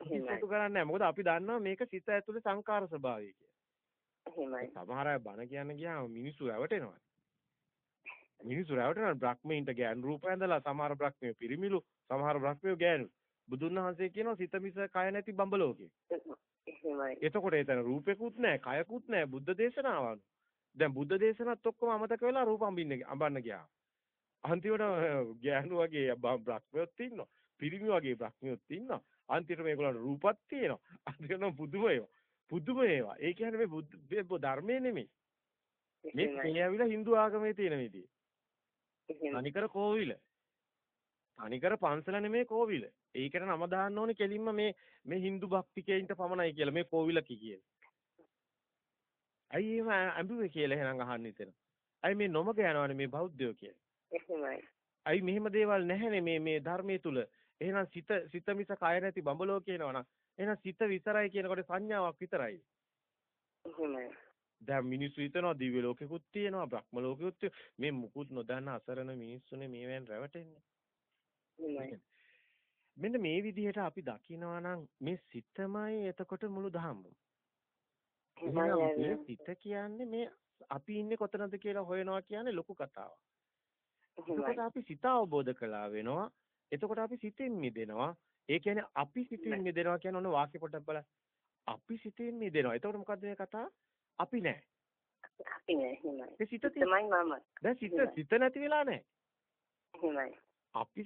ඉස්මතු කරන්නේ මොකද අපි දන්නවා මේක සිත ඇතුලේ සංකාර ස්වභාවය කියලා. සමහර අය බණ කියන්න ගියාම මිනිස්සු රැවටෙනවා. මිනිස්සු රැවටෙනවා බ්‍රහ්මීන්ට ගෑන් රූප ඇඳලා සමහර බ්‍රහ්මියෝ පිරිමිලු සමහර බ්‍රහ්මියෝ ගෑනු. බුදුන් වහන්සේ කියනවා සිත මිස කය නැති බඹලෝකේ. එහෙමයි. එතකොට එතන රූපෙකුත් නැහැ, කයකුත් නැහැ, බුද්ධ දේශනාවලු. දැන් බුද්ධ දේශනාවත් ඔක්කොම අමතක වෙලා රූප අඹින්න අඹන්න ගියා. අන්තිමට ගෑනු වගේ බ්‍රහ්මියොත් ඉන්නවා. පිරිමි වගේ බ්‍රහ්මියොත් ඉන්නවා. අන්තිමට මේගොල්ලන්ට රූපත් තියෙනවා. අන්තිමට පුදුම ඒවා. පුදුම ඒවා. ඒ කියන්නේ මේ බුද්ධ ධර්මයේ නෙමෙයි. මේ මේ ඇවිල්ලා Hindu ආගමේ තියෙන විදිය. තනිකර කෝවිල. තනිකර පන්සල නෙමේ කෝවිල. ඒකට නම දාන්න ඕනේ කෙලින්ම මේ මේ Hindu භක්තිකයින්ට පමණයි කියලා මේ කෝවිල කියේ. අයි එහෙම අඹුවේ කියලා එහෙනම් අහන්න හිතෙනවා. අයි මේ නොමග යනවනේ මේ බෞද්ධයෝ කියලා. එහෙමයි. අයි මෙහෙම දේවල් නැහැනේ මේ මේ ධර්මයේ තුල. එහෙනම් සිත සිත මිස කය නැති බඹලෝ කියනවනම් එහෙනම් සිත විතරයි කියනකොට සංඥාවක් විතරයි. එහෙමයි. දැන් මිනිස්සු හිතනවා දිව්‍ය ලෝකෙකුත් තියෙනවා බ්‍රහ්ම ලෝකෙකුත් මේ මුකුත් නොදන්න අසරණ මිනිස්සුනේ මේවෙන් රැවටෙන්නේ. මෙන්න මේ විදිහට අපි දකිනවා නම් මේ සිතමයි එතකොට මුළු ධම්ම. එහෙනම් සිත කියන්නේ මේ අපි ඉන්නේ කොතනද කියලා හොයනවා කියන්නේ ලොකු කතාවක්. එතකොට අපි සිත අවබෝධ කළා වෙනවා. එතකොට අපි සිතෙන් මිදෙනවා. ඒ කියන්නේ අපි සිතින් මිදෙනවා කියන ඔන්න වාක්‍ය පොඩ්ඩක් බලන්න. අපි සිතින් මිදෙනවා. එතකොට මොකද්ද මේ කතාව? අපි නෑ. අපි නෑ එහෙමයි. ඒ සිත තමයි මම. දැන් සිත සිත නැති වෙලා නෑ. එහෙමයි. අපි